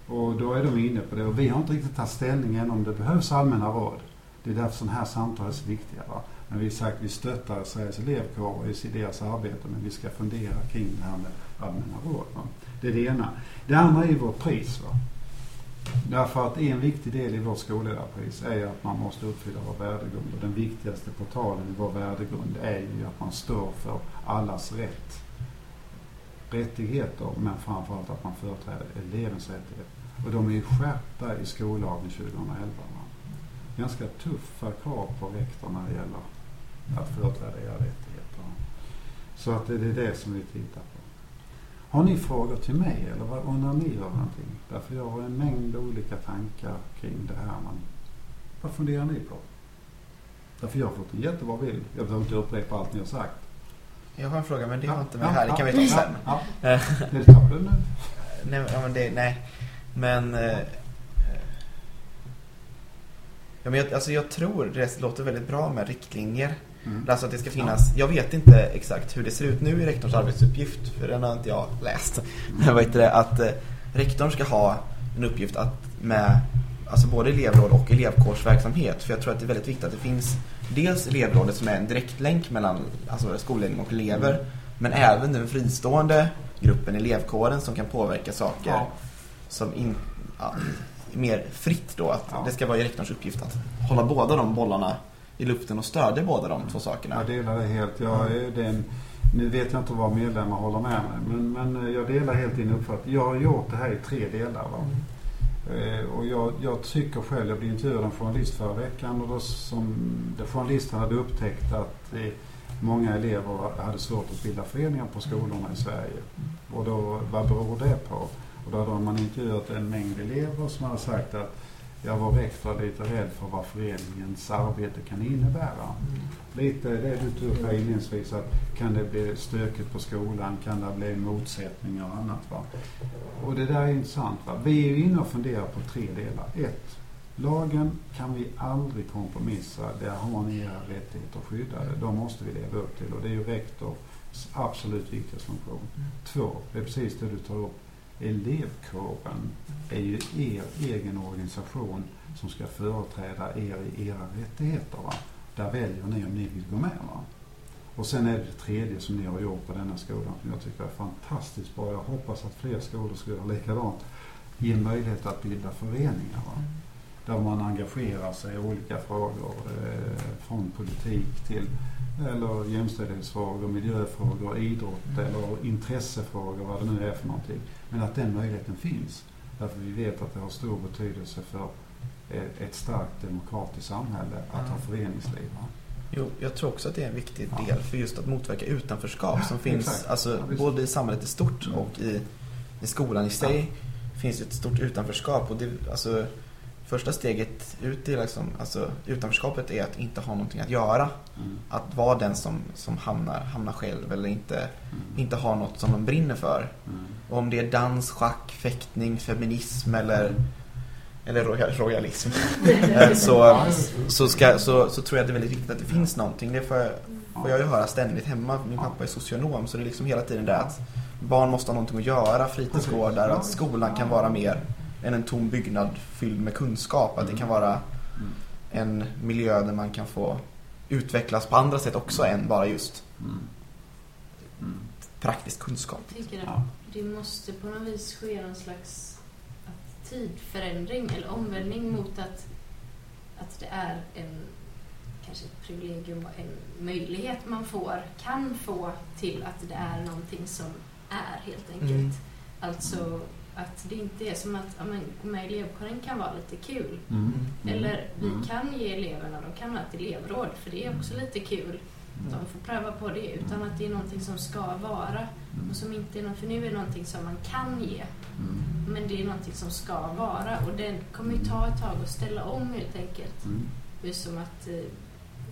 Och då är de inne på det och vi har inte riktigt tagit ställning än om det behövs allmänna råd. Det är därför sådana här samtal är så viktiga. Va? Men vi har sagt att vi stöttar Sveriges elevkår i deras arbete men vi ska fundera kring det här med allmänna råd. Va? Det är det ena. Det andra är vårt pris. Va? Därför att en viktig del i vårt skolledarpris är att man måste uppfylla vår värdegrund. Och den viktigaste portalen i vår värdegrund är ju att man står för allas rätt. Rättigheter, men framförallt att man företräder elevens rättigheter. Och de är ju skärpta i skollagen 2011. Va? Ganska tuffa krav på rektor när det gäller att företräda era rättigheter. Så att det är det som vi tittar på. Har ni frågor till mig eller vad undrar ni över någonting? Därför jag har en mängd olika tankar kring det här. Men vad funderar ni på? Därför jag har fått en jättebra bild. Jag behöver inte upprepa allt ni har sagt. Jag har en fråga men det har Ja, inte med ja, här. Det kan ja, vi ta ja, sen. Ja, det tar du nu. nej, ja, men det, nej. Men... Eh, ja, men jag, alltså jag tror det låter väldigt bra med riktlinjer. Mm. Alltså att det ska finnas, jag vet inte exakt hur det ser ut nu i rektors arbetsuppgift, för den har inte jag läst. Men vad heter det, att eh, rektorn ska ha en uppgift att med alltså både elevråd och elevkårsverksamhet. För jag tror att det är väldigt viktigt att det finns dels elevrådet som är en direktlänk mellan alltså skolledning och elever. Men även den fristående gruppen, elevkåren, som kan påverka saker Ja. som in, ja, mer fritt då. Att Ja. det ska vara rektorns uppgift att hålla båda de bollarna i luften och stödja båda de två sakerna. Jag delar det helt. Jag är den, nu vet jag inte vad medlemmar håller med mig, men, men jag delar helt din uppfattning. Jag har gjort det här i tre delar. Va? Eh, och jag, jag tycker själv, jag blev intervjuad av en journalist förra veckan och då som där journalisten hade upptäckt att eh, många elever hade svårt att bilda föreningar på skolorna i Sverige. Och då, vad beror det på? Och då hade man intervjuat en mängd elever som hade sagt att jag var rektor lite rädd för vad föreningens arbete kan innebära. Lite det du tog upp här inledningsvis, att kan det bli stökigt på skolan, kan det bli motsättningar och annat. Va? Och det där är intressant. Va? Vi är inne och funderar på tre delar. Ett, lagen kan vi aldrig kompromissa. Där har ni era rättigheter skyddade. De måste vi leva upp till och det är ju rektors absolut viktigaste funktion. Två, det är precis det du tar upp. Elevkåren är ju er egen organisation som ska företräda er i era rättigheter. Va? Där väljer ni om ni vill gå med. Va? Och sen är det det tredje som ni har gjort på denna skolan som jag tycker är fantastiskt bra. Jag hoppas att fler skolor ska göra likadant. ge möjlighet att bilda föreningar. Va? Där man engagerar sig i olika frågor. Eh, från politik till eller jämställdhetsfrågor, miljöfrågor, idrott eller intressefrågor, vad det nu är för någonting. Men att den möjligheten finns. Därför vi vet att det har stor betydelse för ett starkt demokratiskt samhälle att ha föreningsliv. Jo, jag tror också att det är en viktig del för just att motverka utanförskap som finns alltså, ja, både i samhället i stort mm. och i, i skolan i sig. Finns ett stort utanförskap och det, alltså, första steget ut i liksom, alltså, utanförskapet är att inte ha någonting att göra. Mm. Att vara den som, som hamnar, hamnar själv eller inte, mm. inte ha något som de brinner för. Mm. Och om det är dans, schack, fäktning, feminism eller mm eller royalism eh, så, så, ska, så, så tror jag att det är väldigt viktigt att det finns någonting. Det får jag, får jag ju höra ständigt hemma. Min pappa är socionom så det är liksom hela tiden det att barn måste ha någonting att göra, fritidsgårdar och att skolan kan vara mer än en tom byggnad fylld med kunskap. Att det kan vara en miljö där man kan få utvecklas på andra sätt också än bara just praktisk kunskap. Det måste på något vis ske en slags attitydförändring eller omvändning mot att, att det är en kanske ett privilegium och en möjlighet man får, kan få till att det är någonting som är helt enkelt. Mm. Alltså att det inte är som att ja, men, gå med i elevkåren kan vara lite kul. Mm. Mm. Eller vi mm. kan ge eleverna, de kan ha ett elevråd för det är också lite kul. De får pröva på det utan att det är någonting som ska vara och som inte är något, för nu är det någonting som man kan ge. Mm. Men det är någonting som ska vara och det kommer ju ta ett tag att ställa om helt enkelt. Mm. Just som att eh,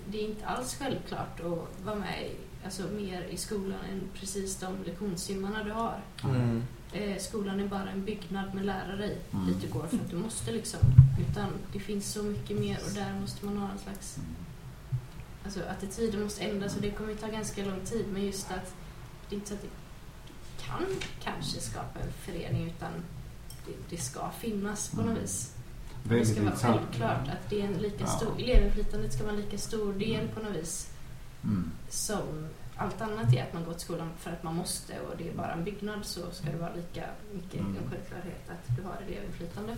det är inte alls självklart att vara med i, alltså, mer i skolan än precis de lektionssimmarna du har. Mm. Eh, skolan är bara en byggnad med lärare i mm. dit du går för att du måste liksom. Utan det finns så mycket mer och där måste man ha en slags mm. Alltså attityden måste ändras och det kommer ju ta ganska lång tid men just att det är inte så att det kan kanske skapa en förening utan det, det ska finnas på något vis. Det ska vara självklart att det är en lika stor, ja. elevinflytandet ska vara en lika stor del på något vis mm. som allt annat är att man går till skolan för att man måste och det är bara en byggnad så ska det vara lika mycket mm. en självklarhet att du har elevinflytande.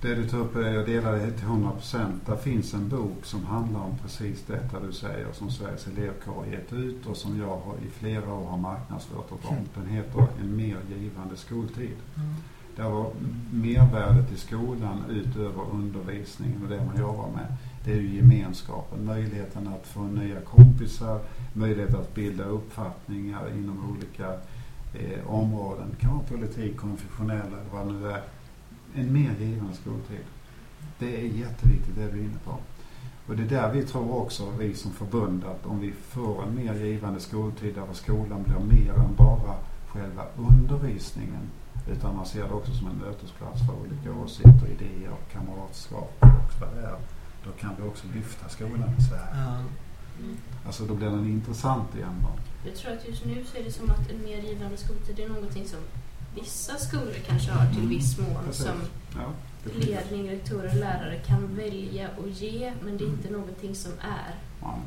Det du tar upp, jag delar det till 100 procent. Det finns en bok som handlar om precis detta du säger som Sveriges elevkår gett ut och som jag har i flera år har marknadsfört åt dem. Den heter En mer givande skoltid. Mm. Där var mervärdet i skolan utöver undervisningen och det man jobbar med, det är ju gemenskapen. Möjligheten att få nya kompisar, möjligheten att bilda uppfattningar inom olika eh, områden. Det kan vara politik, konfessionella eller vad det nu är en mer givande skoltid. Det är jätteviktigt det är inne på. Och det är där vi tror också, vi som förbund, att om vi får en mer givande skoltid där skolan blir mer än bara själva undervisningen utan man ser det också som en mötesplats för olika åsikter, idéer, kamratskap och vad det är. Då kan vi också lyfta skolan i Sverige. Ja. Mm. Alltså då blir den intressant igen. Då. Jag tror att just nu så är det som att en mer givande skoltid är någonting som vissa skolor kanske har till viss mån Precis. som ja, ledning, rektorer och lärare kan välja och ge men det är inte någonting som är. Ja.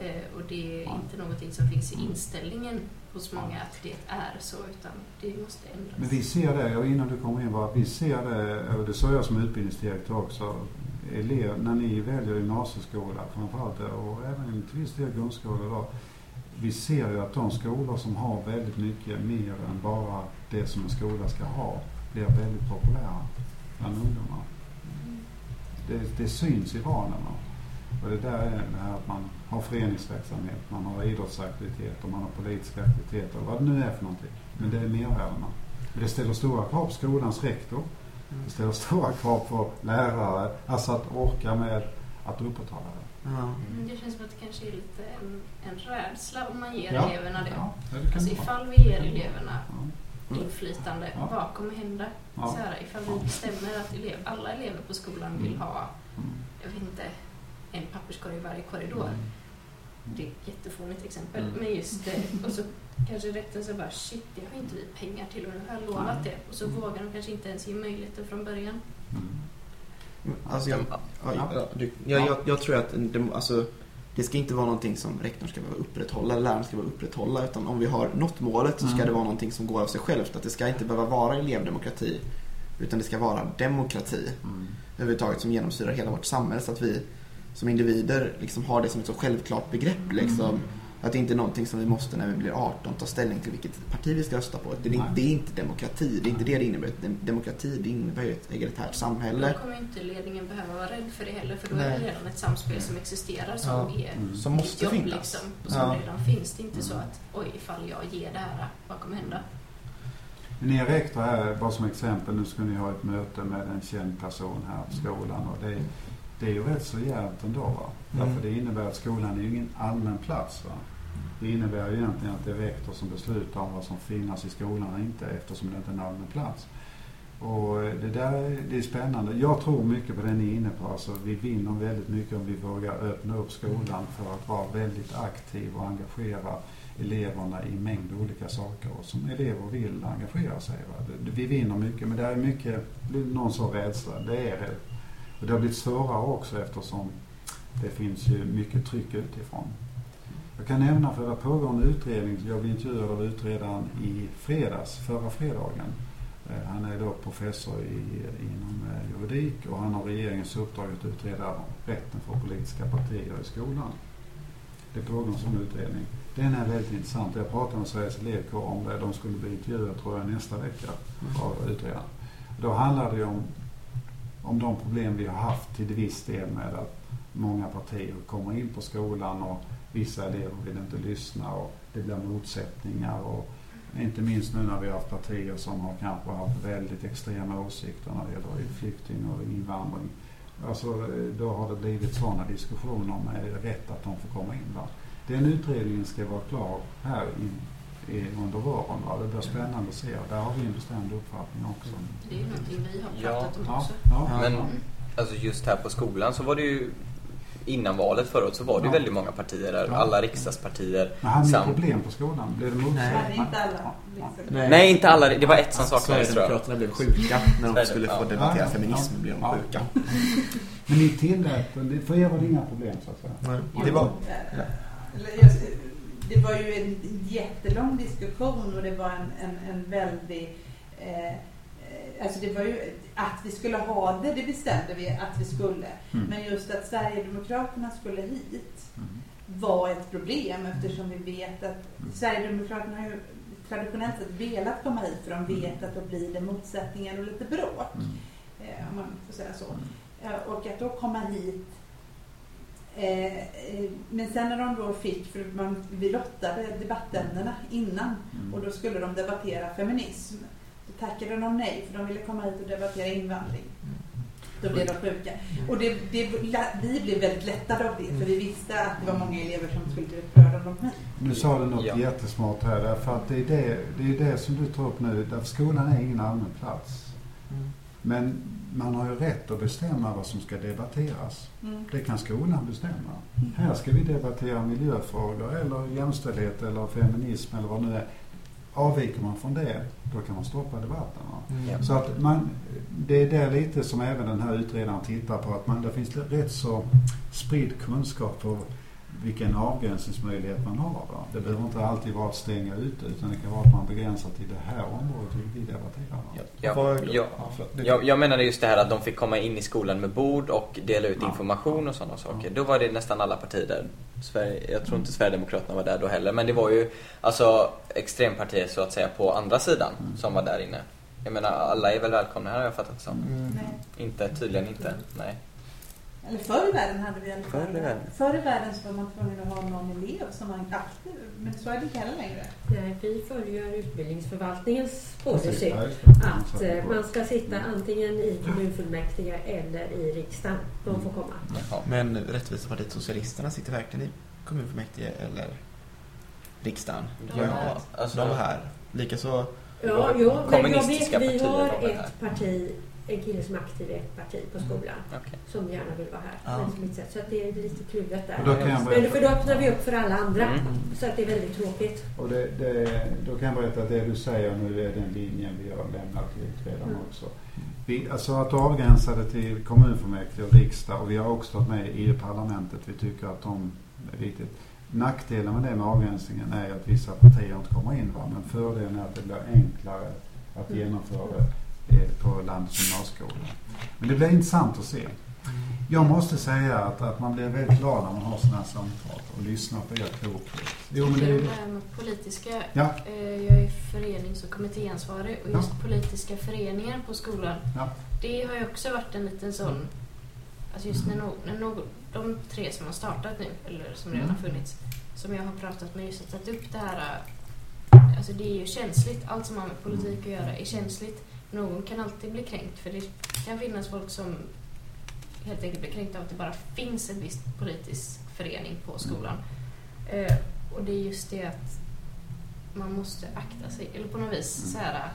Eh, och det är inte någonting som finns i inställningen hos många att det är så utan det måste ändras. Men vi ser det, och innan du kommer in bara, vi ser det, och det sa jag som utbildningsdirektör också, elev, när ni väljer gymnasieskola framförallt och även till viss del grundskola då, vi ser ju att de skolor som har väldigt mycket mer än bara det som en skola ska ha blir väldigt populära bland ungdomar. Det, det syns i vanorna. Och det där är det här att man har föreningsverksamhet, man har idrottsaktiviteter, man har politiska aktiviteter, vad det nu är för någonting. Men det är mervärdena. Det ställer stora krav på skolans rektor. Det ställer stora krav på lärare, alltså att orka med att upprätthålla det. Ja. Mm, det känns som att det kanske är lite en, en rädsla om man ger ja. eleverna det. Ja, det alltså ifall vi ger eleverna inflytande, ja. vad kommer hända? Ja. Så här, ifall vi bestämmer att elev, alla elever på skolan vill mm. ha, mm. jag vet inte, en papperskorg i varje korridor. Mm. Det är ett jättefånigt exempel. Mm. Men just det, och så kanske rätten så bara shit, det har inte vi pengar till och nu har jag lovat det. Och så mm. vågar de kanske inte ens ge möjligheten från början. Mm. Alltså jag, ja, jag, jag, jag, tror att det, alltså, det ska inte vara någonting som rektorn ska behöva upprätthålla, eller läraren ska behöva upprätthålla. Utan om vi har nått målet så ska mm. det vara någonting som går av sig självt. Att det ska inte behöva vara elevdemokrati. Utan det ska vara demokrati Mm. överhuvudtaget som genomsyrar hela vårt samhälle så att vi som individer liksom har det som ett så självklart begrepp. Liksom. Att det inte är någonting som vi måste när vi blir 18 ta ställning till vilket parti vi ska rösta på. Det är, det är inte demokrati. Det är inte det det innebär. Dem- Demokrati det innebär ju ett egalitärt samhälle. Då kommer inte ledningen behöva vara rädd för det heller för då Nej. är det redan ett samspel som existerar som Ja. är Mm. Som måste jobb finnas. liksom. Och som Ja. redan finns. Det är inte så att oj, ifall jag ger det här, vad kommer hända? Men Ni är rektor här, bara som exempel, nu ska ni ha ett möte med en känd person här på skolan och det, det är ju rätt så djärvt ändå va? Mm. Därför det innebär att skolan är ju ingen allmän plats va? Det innebär ju egentligen att det är rektor som beslutar om vad som finnas i skolan och inte eftersom det inte är en allmän plats. Och det där är- det är spännande. Jag tror mycket på det ni är inne på. Alltså, vi vinner väldigt mycket om vi vågar öppna upp skolan för att vara väldigt aktiv och engagera eleverna i en mängd olika saker och som elever vill engagera sig. Va? Vi vinner mycket men det är mycket, någon sorts rädsla. Det är det. Och det har blivit svårare också eftersom det finns ju mycket tryck utifrån. Jag kan nämna för det pågår en utredning, jag blev intervjuad av utredaren i fredags, förra fredagen. Eh, han är då professor i, inom eh, juridik och han har regeringens uppdrag att utreda rätten för politiska partier i skolan. Det pågår en sån utredning. Den är väldigt intressant. Jag pratade med Sveriges elevkår om det. De skulle bli intervjuade tror jag nästa vecka av utredaren. Då handlar det ju om, om de problem vi har haft till viss del med att många partier kommer in på skolan och vissa elever vill inte lyssna och det blir motsättningar och inte minst nu när vi har haft partier som har kanske haft väldigt extrema åsikter när det gäller flykting och invandring. Alltså då har det blivit sådana diskussioner om är det rätt att de får komma in. Va? Den utredningen ska vara klar här in, i, under våren. Va? Det blir spännande att se där har vi en bestämd uppfattning också. Det är ju någonting vi har Ja. pratat om Ja, också. ja, Men ja. alltså just här på skolan så var det ju innan valet förra året så var det Ja. väldigt många partier där. Ja. Alla riksdagspartier. Men hade ni Sam- problem på skolan? Blev det motsättningar? Nej. Nej, inte alla. Liksom. Nej, inte alla. Det var ett som saknades tror jag. Sverigedemokraterna blev sjuka när de skulle få debattera feminism. blev de Ja. sjuka. Men ni tillät, för er var det inga problem så att säga? Det var... Det var ju en jättelång diskussion och det var en, en, en väldig... Eh, alltså det var ju att vi skulle ha det, det bestämde vi att vi skulle. Mm. Men just att Sverigedemokraterna skulle hit Mm. var ett problem eftersom vi vet att Sverigedemokraterna har ju traditionellt sett velat komma hit för de vet att då blir det motsättningar och lite bråk. Mm. Eh, om man får säga så. Eh, och att då komma hit eh, eh, men sen när de då fick, för man, vi lottade debattämnena innan Mm. och då skulle de debattera feminism. Tackade de nej för de ville komma hit och debattera invandring. Då blev de sjuka. Och det, det, vi blev väldigt lättade av det för vi visste att det var många elever som skulle bli upprörda om de kom hit. Nu sa du något Ja. jättesmart här därför att det är det, det är det som du tar upp nu. Därför skolan är ingen allmän plats. Mm. Men man har ju rätt att bestämma vad som ska debatteras. Mm. Det kan skolan bestämma. Här ska vi debattera miljöfrågor eller jämställdhet eller feminism eller vad det nu är. Avviker man från det, då kan man stoppa debatten. Mm. Så att man, det är där lite som även den här utredaren tittar på. Att man, det finns rätt så spridd kunskap på vilken avgränsningsmöjlighet man har. Va? Det behöver inte alltid vara att stänga ute utan det kan vara att man begränsar till det här området vi debatterar. Ja, ja. Det- Jag, jag menade just det här att de fick komma in i skolan med bord och dela ut Ja. information och sådana saker. Då var det nästan alla partier där. Sverige, jag tror inte Sverigedemokraterna var där då heller. Men det var ju alltså extrempartier så att säga på andra sidan Mm. som var där inne. Jag menar alla är väl välkomna här har jag fattat det som. Mm. Nej. Inte, tydligen inte. Nej. Eller förr i världen hade vi i alla fall. Förr i världen. Förr i världen så var man tvungen att ha någon elev som var aktiv. Men så är det inte heller längre. Nej, vi följer utbildningsförvaltningens policy Ja, att eh, man ska sitta antingen i kommunfullmäktige eller i riksdagen. De får komma. Jaha. Men Rättvisepartiet Socialisterna sitter verkligen i kommunfullmäktige eller riksdagen? De var här. Alltså, De var här. Likaså Ja, ja men jag vet, vi partier har ett parti, en kille som är aktiv i ett parti på skolan Okej. som gärna vill vara här. Ja. Men som. Så att det är lite kluvet då där. kan jag Men för då öppnar vi upp för alla andra. Mm. Så att det är väldigt tråkigt. och det, det, då kan jag berätta att det du säger nu är den linjen vi har lämnat till utredaren Mm. också. Vi, alltså att avgränsa det till kommunfullmäktige och riksdag och vi har också tagit med EU-parlamentet. Vi tycker att de är viktigt. Nackdelen med det med avgränsningen är att vissa partier inte kommer in. Va? Men fördelen är att det blir enklare att Mm. genomföra det på landets gymnasieskolor. Men det blir intressant att se. Jag måste säga att, att man blir väldigt glad när man har sådana här samtal och lyssnar på er klokhet. Jo, men det är Det politiska, Ja. eh, jag är förenings och kommittéansvarig och Ja. just politiska föreningar på skolan, Ja. det har ju också varit en liten sån, alltså just när, no, när någon, de tre som har startat nu, eller som redan har Mm. funnits, som jag har pratat med just tagit upp det här, eh, alltså det är ju känsligt, allt som har med politik att göra är känsligt. Någon kan alltid bli kränkt för det kan finnas folk som helt enkelt blir kränkta av att det bara finns en viss politisk förening på skolan. Eh, och det är just det att man måste akta sig, eller på något vis Mm. så här,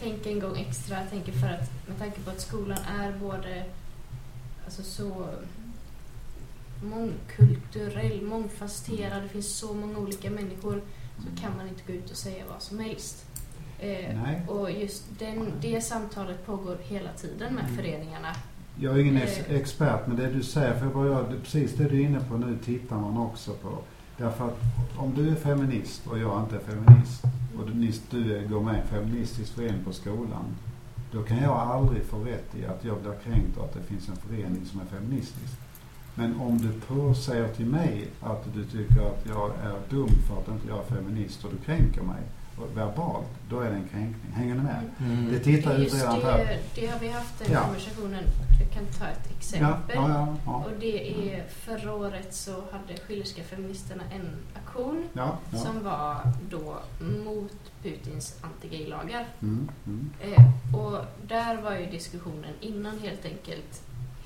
tänka en gång extra, tänka för att med tanke på att skolan är både alltså så mångkulturell, mångfacetterad, det finns så många olika människor så kan man inte gå ut och säga vad som helst. Eh, och just den, det samtalet pågår hela tiden med Mm. föreningarna. Jag är ingen ex- Eh. expert, men det du säger, för jag göra, det- precis det du är inne på nu tittar man också på. Därför att om du är feminist och jag inte är feminist och du, du går med i en feministisk förening på skolan, då kan jag aldrig få rätt i att jag blir kränkt av att det finns en förening som är feministisk. Men om du påsäger till mig att du tycker att jag är dum för att inte jag är feminist och du kränker mig verbalt, då är det en kränkning. Hänger ni med? Mm. Det tittar Just utredaren på här. det, det har vi haft den Ja. konversationen. Jag kan ta ett exempel. ja, ja, ja. Och det är förra året så hade Schillerska feministerna en aktion ja, ja. som var då mot Putins anti-gay-lagar. Mm, mm. Eh, och där var ju diskussionen innan helt enkelt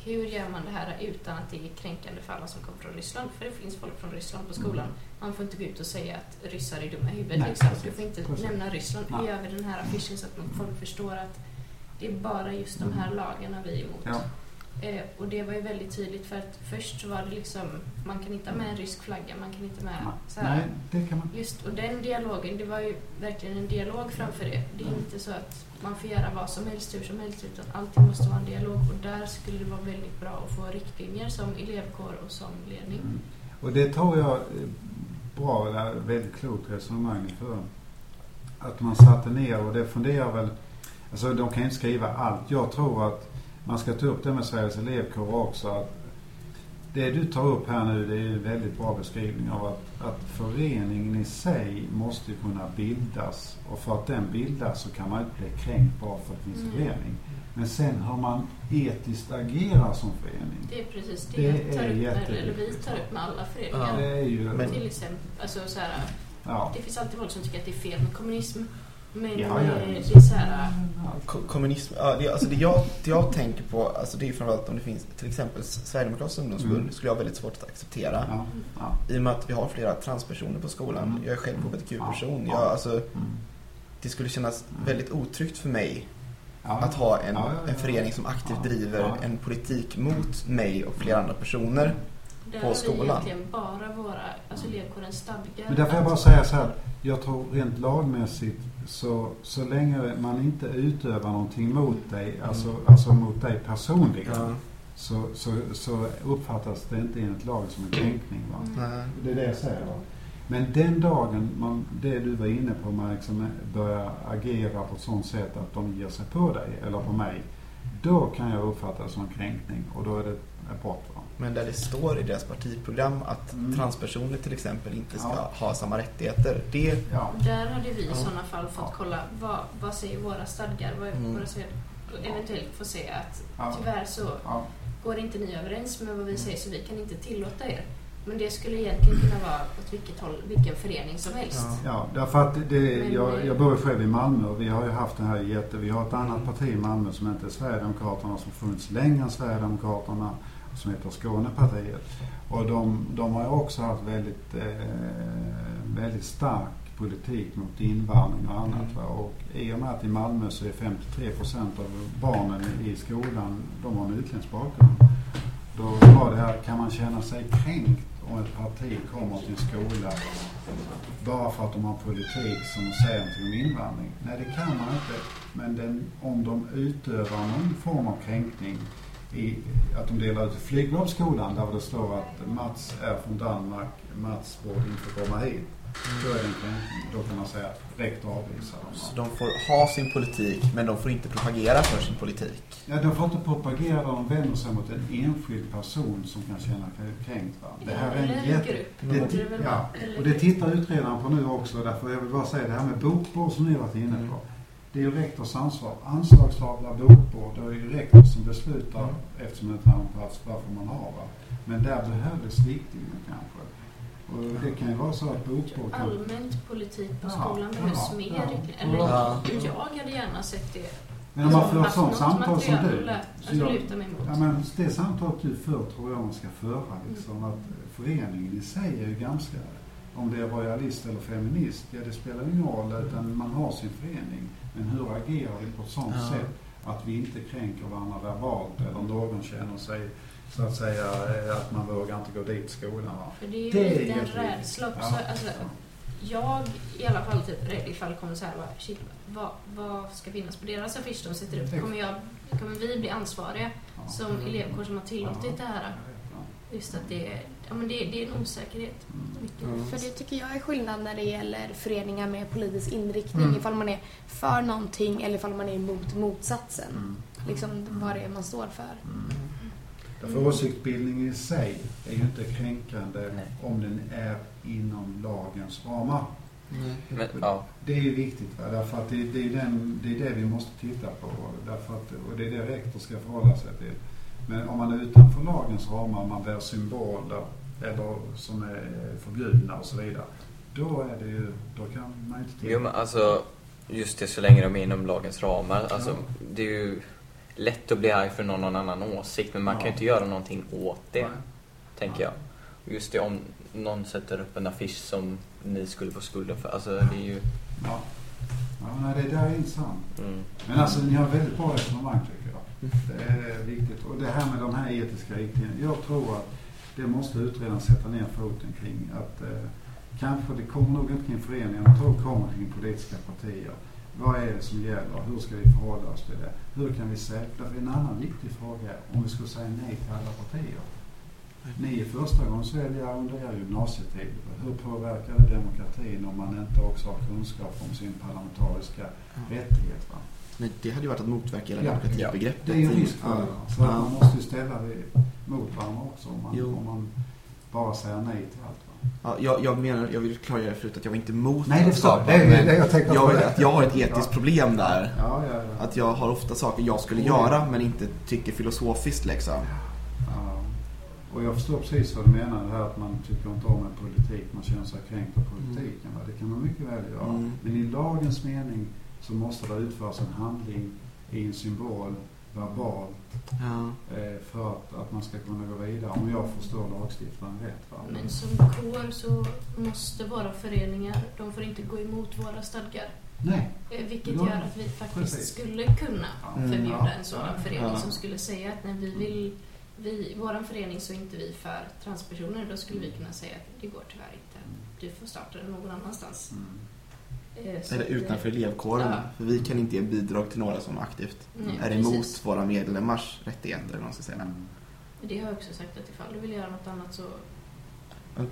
hur gör man det här utan att det är kränkande för alla som kommer från Ryssland? För det finns folk från Ryssland på skolan. Man får inte gå ut och säga att ryssar är dumma i huvudet. Nej, liksom. Du får inte Precis. nämna Ryssland Nej. över den här affischen så att folk förstår att det är bara just de här lagarna vi är emot. Ja. Eh, och det var ju väldigt tydligt för att först så var det liksom, man kan inte ha med en rysk flagga, man kan inte med så här. Nej, det kan man. Just, och den dialogen, det var ju verkligen en dialog framför det. Det är inte så att man får göra vad som helst, hur som helst, utan allting måste vara en dialog. Och där skulle det vara väldigt bra att få riktlinjer som elevkår och som ledning. Mm. Och det tror jag är bra, eller väldigt klokt resonemang för. Att man satte ner och det funderar väl, alltså de kan ju inte skriva allt. Jag tror att man ska ta upp det med Sveriges elevkår också. Att det du tar upp här nu det är en väldigt bra beskrivning av att, att föreningen i sig måste kunna bildas. Och för att den bildas så kan man inte bli kränkt bara för att det finns Mm. förening. Men sen hur man etiskt agerar som förening. Det är precis det, Det tar upp med, eller vi tar upp med alla föreningar. Det är ju... Till exempel, alltså så här, ja. det finns alltid folk som tycker att det är fel med kommunism. Men Ja, ja, eh, ja. det är så här, Ko- Kommunism, ja, det, alltså det, jag, det jag tänker på, alltså det är framförallt om det finns till exempel Sverigedemokraternas ungdomsförbund, Mm. skulle jag ha väldigt svårt att acceptera. Ja, ja. I och med att vi har flera transpersoner på skolan. Mm. Jag är själv hbtq-person. Ja. Jag, alltså, Mm. det skulle kännas väldigt otryggt för mig Ja. att ha en, Ja, ja, ja. en förening som aktivt Ja. driver Ja. en politik mot mig och flera andra personer. där På har vi skolan. egentligen bara våra, alltså elevkårens stadgar. Men där får jag bara säga så här. Jag tror rent lagmässigt så, så länge man inte utövar någonting mot dig, alltså, alltså mot dig personligen, Ja. så, så, så uppfattas det inte enligt lagen som en kränkning. Va? Mm. Det är det jag säger. Va? Men den dagen man, det du var inne på, man liksom börjar agera på ett sådant sätt att de ger sig på dig eller på mig, då kan jag uppfatta det som en kränkning och då är det ett brott. Men där det står i deras partiprogram att Mm. transpersoner till exempel inte ska Ja. ha samma rättigheter. Det, Ja. Där hade vi i Ja. sådana fall fått Ja. kolla vad, vad säger våra stadgar, vad, Mm. våra eventuellt få se att Ja. tyvärr så Ja. går inte ni överens med vad vi säger så vi kan inte tillåta er. Men det skulle egentligen kunna vara åt vilket håll, vilken förening som helst. Ja. Ja, därför att det, Men, jag, jag bor själv i Malmö och vi har ju haft det här jätte... Vi har ett annat parti i Malmö som inte är Sverigedemokraterna som funnits längre än Sverigedemokraterna som heter Skånepartiet. Och de, de har ju också haft väldigt, eh, väldigt stark politik mot invandring och annat. Mm. Och i och med att i Malmö så är 53 procent av barnen i skolan, de har en utländsk bakgrund. Då var det här, kan man känna sig kränkt om ett parti kommer till en skola bara för att de har politik som säger någonting om invandring? Nej, det kan man inte. Men den, om de utövar någon form av kränkning i, att de delar ut i skolan där det står att Mats är från Danmark, Mats borde inte komma hit. Då är det en kränkning. Då kan man säga att rektor avvisar dem. Så de får ha sin politik men de får inte propagera för sin politik. Ja, de får inte propagera de vänder sig mot en enskild person som kan känna kränkt. Va? Det här är en jätte... Det, ja, och det tittar utredaren på nu också. Därför jag vill bara säga det här med bokbord som ni varit inne på. Det är ju rektors ansvar. Anslagstavla, bokbord, det är ju rektor som beslutar eftersom det inte har en plats varför man har. Va? Men där behövdes riktlinjer kanske. Och det kan ju vara så att bokbord kan... Allmänt politik på skolan ja, behövs ja, mer. ja. Eller Ja. jag hade gärna sett det. Men om man Som för ett sånt samtal som du. att så jag-. Ja, men det samtalet du för tror jag man ska föra. Liksom, att föreningen i sig är ju ganska, om det är royalist eller feminist, ja det spelar ingen roll utan man har sin förening. Men hur agerar vi på ett sånt Ja. sätt att vi inte kränker varandra verbalt eller någon känner sig så att säga eh, att man vågar inte gå dit skolan. Va? För det är ju Det är lite en rädsla också. Ja. Alltså, jag i alla fall typ rädd ifall det kommer så här, shit, vad, vad ska finnas på deras affisch de sätter upp? Kommer, jag, kommer vi bli ansvariga Ja. som elevkår som har tillåtit det här? Just att det, är- ja, men det, det är en osäkerhet. Mycket. Mm. För det tycker jag är skillnad när det gäller föreningar med politisk inriktning. Mm. Ifall man är för någonting eller ifall man är emot motsatsen. Mm. Liksom vad det är man står för. Därför åsiktsbildning i sig är ju inte kränkande Nej. om den är inom lagens ramar. Men, ja. Det är ju viktigt, va? därför att det, det, är den, det är det vi måste titta på. Därför att, och det är det rektor ska förhålla sig till. Men om man är utanför lagens ramar, man bär symboler eller som är förbjudna och så vidare. Då är det ju, då kan man inte titta. Jo men alltså, just det så länge de är inom lagens ramar. Alltså, Ja. det är ju lätt att bli arg för någon, någon annan åsikt men man kan Ja. ju inte göra någonting åt det. Nej. Tänker jag. Och Just det om någon sätter upp en affisch som ni skulle få skulden för. Alltså det är ju... Ja. Ja, nej, det där är intressant. Mm. Men alltså ni har väldigt bra resonemang jag. Det är viktigt. Och det här med de här etiska riktlinjerna. Jag tror att det måste utredaren sätta ner foten kring. Att eh, kanske det kommer nog inte kring föreningen. Jag tror det kommer kring politiska partier. Vad är det som gäller? Hur ska vi förhålla oss till det? Hur kan vi säkra? För en annan viktig fråga är om vi skulle säga nej till alla partier. Ni är förstagångsväljare under er gymnasietid. Hur påverkar det demokratin om man inte också har kunskap om sin parlamentariska rättighet? Va? Men det hade ju varit att motverka hela Ja. demokratibegreppet. Det är ju en risk för Ja. det. Så att Ja. man måste ju ställa det mot varandra också om man, om man bara säger nej till allt. Ja, jag, jag menar, jag vill klargöra förut att jag var inte emot Nej, det att förstår jag. Det det jag tänkte jag, att jag har ett etiskt Ja. problem där. Ja, ja, ja. Att jag har ofta saker jag skulle Oj. göra men inte tycker filosofiskt liksom. ja. Och jag förstår precis vad du menar. Det här att man tycker inte om en politik. Man känner sig kränkt av politiken. Va? Det kan man mycket väl göra. Mm. Men i lagens mening så måste det utföras en handling i en symbol verbalt Ja. eh, för att, att man ska kunna gå vidare. Om jag förstår lagstiftaren rätt. Va? Men som kår så måste våra föreningar, de får inte gå emot våra stadgar. Nej. Eh, Vilket gör att vi faktiskt precis. skulle kunna. Mm, förbjuda ja. en sådan förening Ja. som skulle säga att när vi vill, vi, vår förening så är inte vi för transpersoner, då skulle vi kunna säga att det går tyvärr inte. Du får starta den någon annanstans. Mm. Eller utanför elevkåren. Ja. För vi kan inte ge bidrag till några som aktivt Nej, är precis. emot våra medlemmars rättigheter. Eller ska säga. Mm. Det har jag också sagt att ifall du vill göra något annat så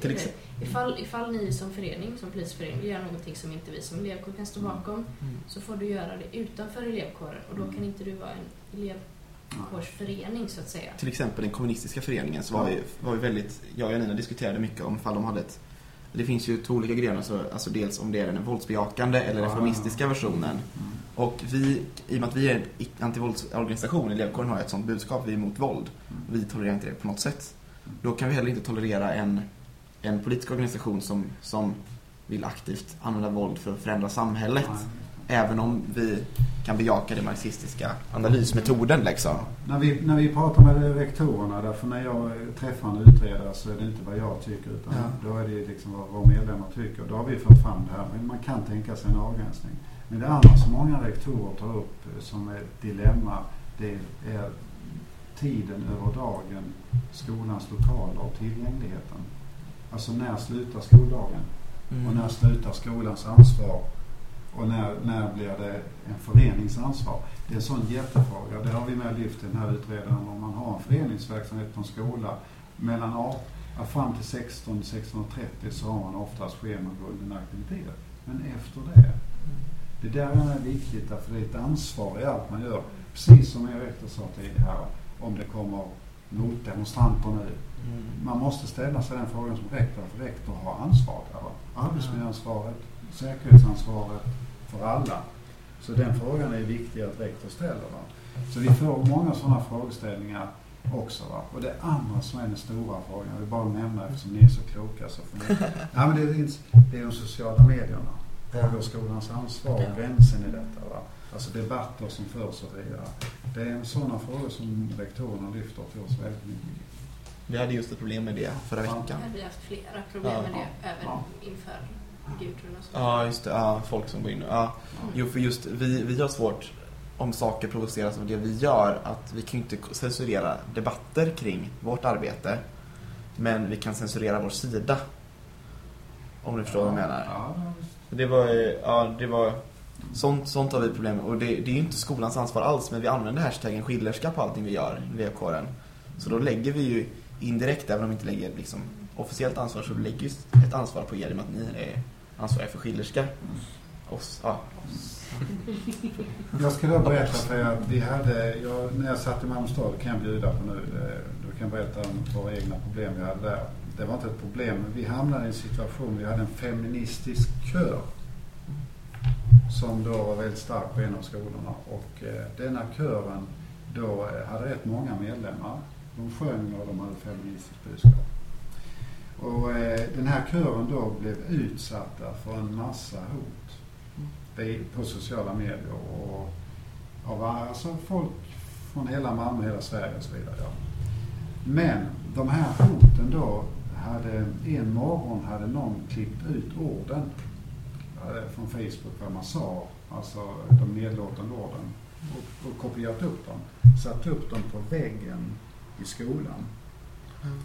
Till exempel, Ifall, ifall ni som förening, som polisförening, vill göra någonting som inte vi som elevkår kan stå bakom Mm. så får du göra det utanför elevkåren och då kan inte du vara en elevkårsförening så att säga. till exempel den kommunistiska föreningen så var vi, var vi väldigt, jag och Janina diskuterade mycket om ifall de hade ett det finns ju två olika grenar, så, alltså dels om det är den våldsbejakande eller reformistiska versionen. Mm. Och vi, i och med att vi är en antivåldsorganisation, elevkåren har ett sånt budskap, vi är emot våld. Vi tolererar inte det på något sätt. Då kan vi heller inte tolerera en, en politisk organisation som, som vill aktivt använda våld för att förändra samhället. Även om vi kan bejaka den marxistiska analysmetoden liksom. När vi, när vi pratar med rektorerna, därför när jag träffar en utredare så är det inte vad jag tycker utan Ja. då är det liksom vad våra medlemmar tycker. Då har vi fått fram det här. Men man kan tänka sig en avgränsning. Men det andra som många rektorer tar upp eh, som ett dilemma det är tiden över dagen, skolans lokaler och tillgängligheten. Alltså när slutar skoldagen? Och när slutar skolans ansvar Och när, när blir det en förenings ansvar? Det är en sån jättefråga. Det har vi med lyft i den här utredaren. Om man har en föreningsverksamhet på en skola mellan 18, ja, fram till 16, 16.30 så har man oftast schemabunden aktivitet. Men efter det, det där är viktigt därför det är ett ansvar i allt man gör. Precis som jag rektor sa tidigare, om det kommer motdemonstranter nu. Man måste ställa sig den frågan som rektor, för rektor har ansvaret. Arbetsmiljöansvaret, säkerhetsansvaret för alla. Så den frågan är viktig att rektor ställer. Va? Så vi får många sådana frågeställningar också. Va? Och det andra som är den stora frågan, jag vill bara nämna eftersom ni är så kloka så får ni... ja, men det, är, det är de sociala medierna. Var går skolans ansvar och gränsen i detta? Va? Alltså debatter som förs och vidare. Det är sådana frågor som rektorerna lyfter till oss väldigt mycket. Vi hade just ett problem med det förra veckan. Jag hade haft flera problem med det även Ja. inför Gudrun och så. Ja, just det. Ja, folk som går in. Ja. Jo, för just vi, vi har svårt om saker provoceras av det vi gör att vi kan ju inte censurera debatter kring vårt arbete. Men vi kan censurera vår sida. Om du förstår vad jag menar. Ja, Det var, ja, det var sånt, sånt har vi problem med. Och det, det är ju inte skolans ansvar alls, men vi använder hashtaggen skillerska på allting vi gör i elevkåren. Så då lägger vi ju indirekt, även om vi inte lägger liksom officiellt ansvar, så lägger vi ett ansvar på er i och med att ni är ansvarig för Schillerska. Oss, ja. Jag ska då berätta för er att vi hade, jag, när jag satt i Malmö stad, det kan jag bjuda på nu, eh, då kan jag berätta om våra egna problem vi hade där. Det var inte ett problem, men vi hamnade i en situation, vi hade en feministisk kör som då var väldigt stark på en av skolorna. Och eh, denna kören då eh, hade rätt många medlemmar. De sjöng och de hade feministiskt budskap. Och eh, den här kören då blev utsatta för en massa hot på- på sociala medier och av alltså folk från hela Malmö, hela Sverige och så vidare. Ja. Men de här hoten då hade, en morgon hade någon klippt ut orden eh, från Facebook vad man sa, alltså de nedlåtande orden och, och kopierat upp dem. Satt upp dem på väggen i skolan. Mm.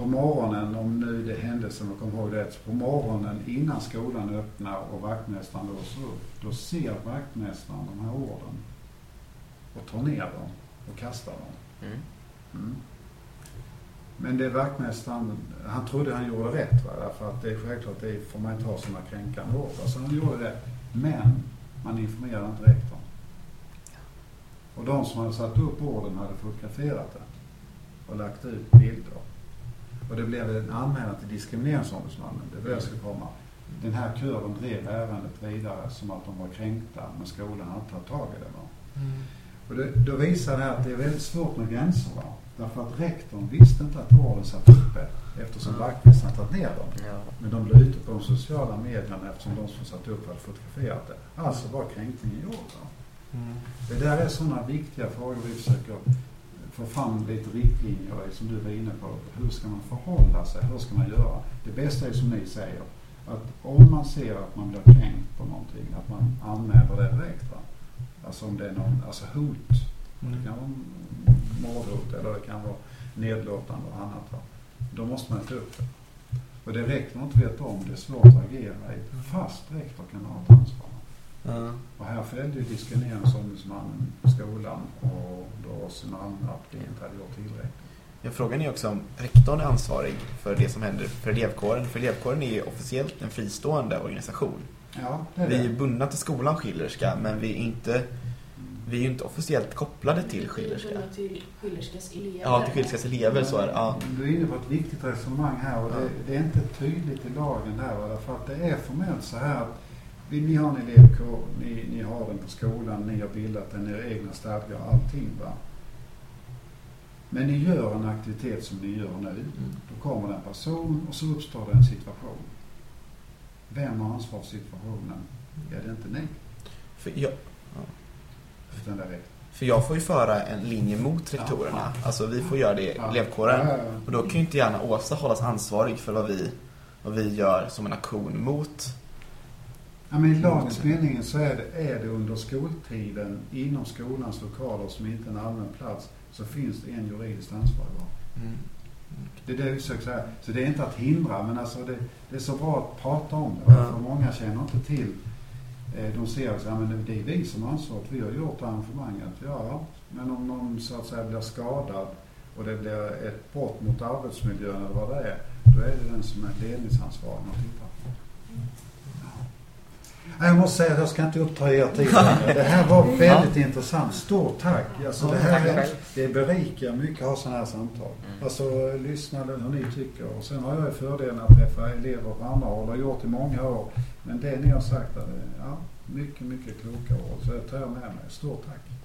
På morgonen, om nu det hände som jag kommer ihåg så på morgonen innan skolan öppnar och vaktmästaren låser upp, då ser vaktmästaren de här orden och tar ner dem och kastar dem. Mm. Mm. Men det vaktmästaren, han trodde han gjorde rätt va? därför att det är självklart, det får man inte ha sådana kränkande ord. Så han gjorde det. Men man informerade inte rektorn. Och de som hade satt upp orden hade fotograferat det och lagt ut bilder. Och det blev en anmälan till diskrimineringsombudsmannen. Det var jag skulle komma. Den här kören drev ärendet vidare som att de var kränkta, men skolan hade tagit tag i det. Va? Och det, då visar det att det är väldigt svårt med gränser. Va? Därför att rektorn visste inte att orden satt uppe eftersom vaktmästaren tagit ner dem. Ja. Men de blev ute på de sociala medierna eftersom de som satt upp hade fotograferat det. Alltså var kränkningen gjord. Va? Det där är sådana viktiga frågor vi försöker få fram lite riktlinjer som du var inne på. Hur ska man förhålla sig? Hur ska man göra? Det bästa är som ni säger, att om man ser att man blir kränkt på någonting, att man anmäler det direkt. Va? Alltså om det är någon, alltså hot. Det kan vara mordhot eller det kan vara nedlåtande och annat. Va? Då måste man ta upp det. Och det rektorn inte veta om, det är svårt att agera i. Fast rektor kan ha ett ansvar. Och här fällde ju diskrimineringsombudsmannen skolan och då Malmö att vi inte hade gjort tillräckligt. Ja, frågan är också om rektorn är ansvarig för det som händer för elevkåren. För elevkåren är ju officiellt en fristående organisation. Ja, det är Vi är det. ju bundna till skolan Schillerska, men vi är inte, vi är ju inte officiellt kopplade till Schillerska. Bundna till Schillerskas elever. Ja, till Schillerskas elever så är det. Ja. Du är inne på ett viktigt resonemang här och det, det är inte tydligt i lagen där. Därför att det är formellt så här att vi, ni har en elevkår, ni, ni har den på skolan, ni har bildat den, era egna stadgar allting. Va? Men ni gör en aktivitet som ni gör nu. Då kommer det en person och så uppstår det en situation. Vem har ansvar för situationen? Ja, det är inte ni, För jag, utan det är för jag får ju föra en linje mot rektorerna. Alltså vi får göra det i elevkåren. Och då kan ju inte gärna Åsa hållas ansvarig för vad vi, vad vi gör som en aktion mot. Ja, men I lagens mening så är det, är det under skoltiden inom skolans lokaler som inte är en allmän plats så finns det en juridiskt ansvarig. va? Mm. Det är det jag försöker säga. Så det är inte att hindra, men alltså det, det är så bra att prata om det. Ja. För många känner inte till. Eh, De ser att men det är vi som har ansvaret. Vi har gjort arrangemanget. Ja, men om någon så att säga blir skadad och det blir ett brott mot arbetsmiljön eller vad det är. Då är det den som är ledningsansvarig att titta på. Ja. Nej, Jag måste säga att jag ska inte uppta er tid. Det här var väldigt intressant. Stort tack. Alltså, det, här är, det berikar mycket att ha sådana här samtal. Mm. Alltså lyssna hur ni tycker. Och sen har jag ju fördelen att träffa elever på andra håll och har gjort i många år. Men det ni har sagt, är, ja, mycket, mycket kloka ord. Så det tar jag med mig. Stort tack.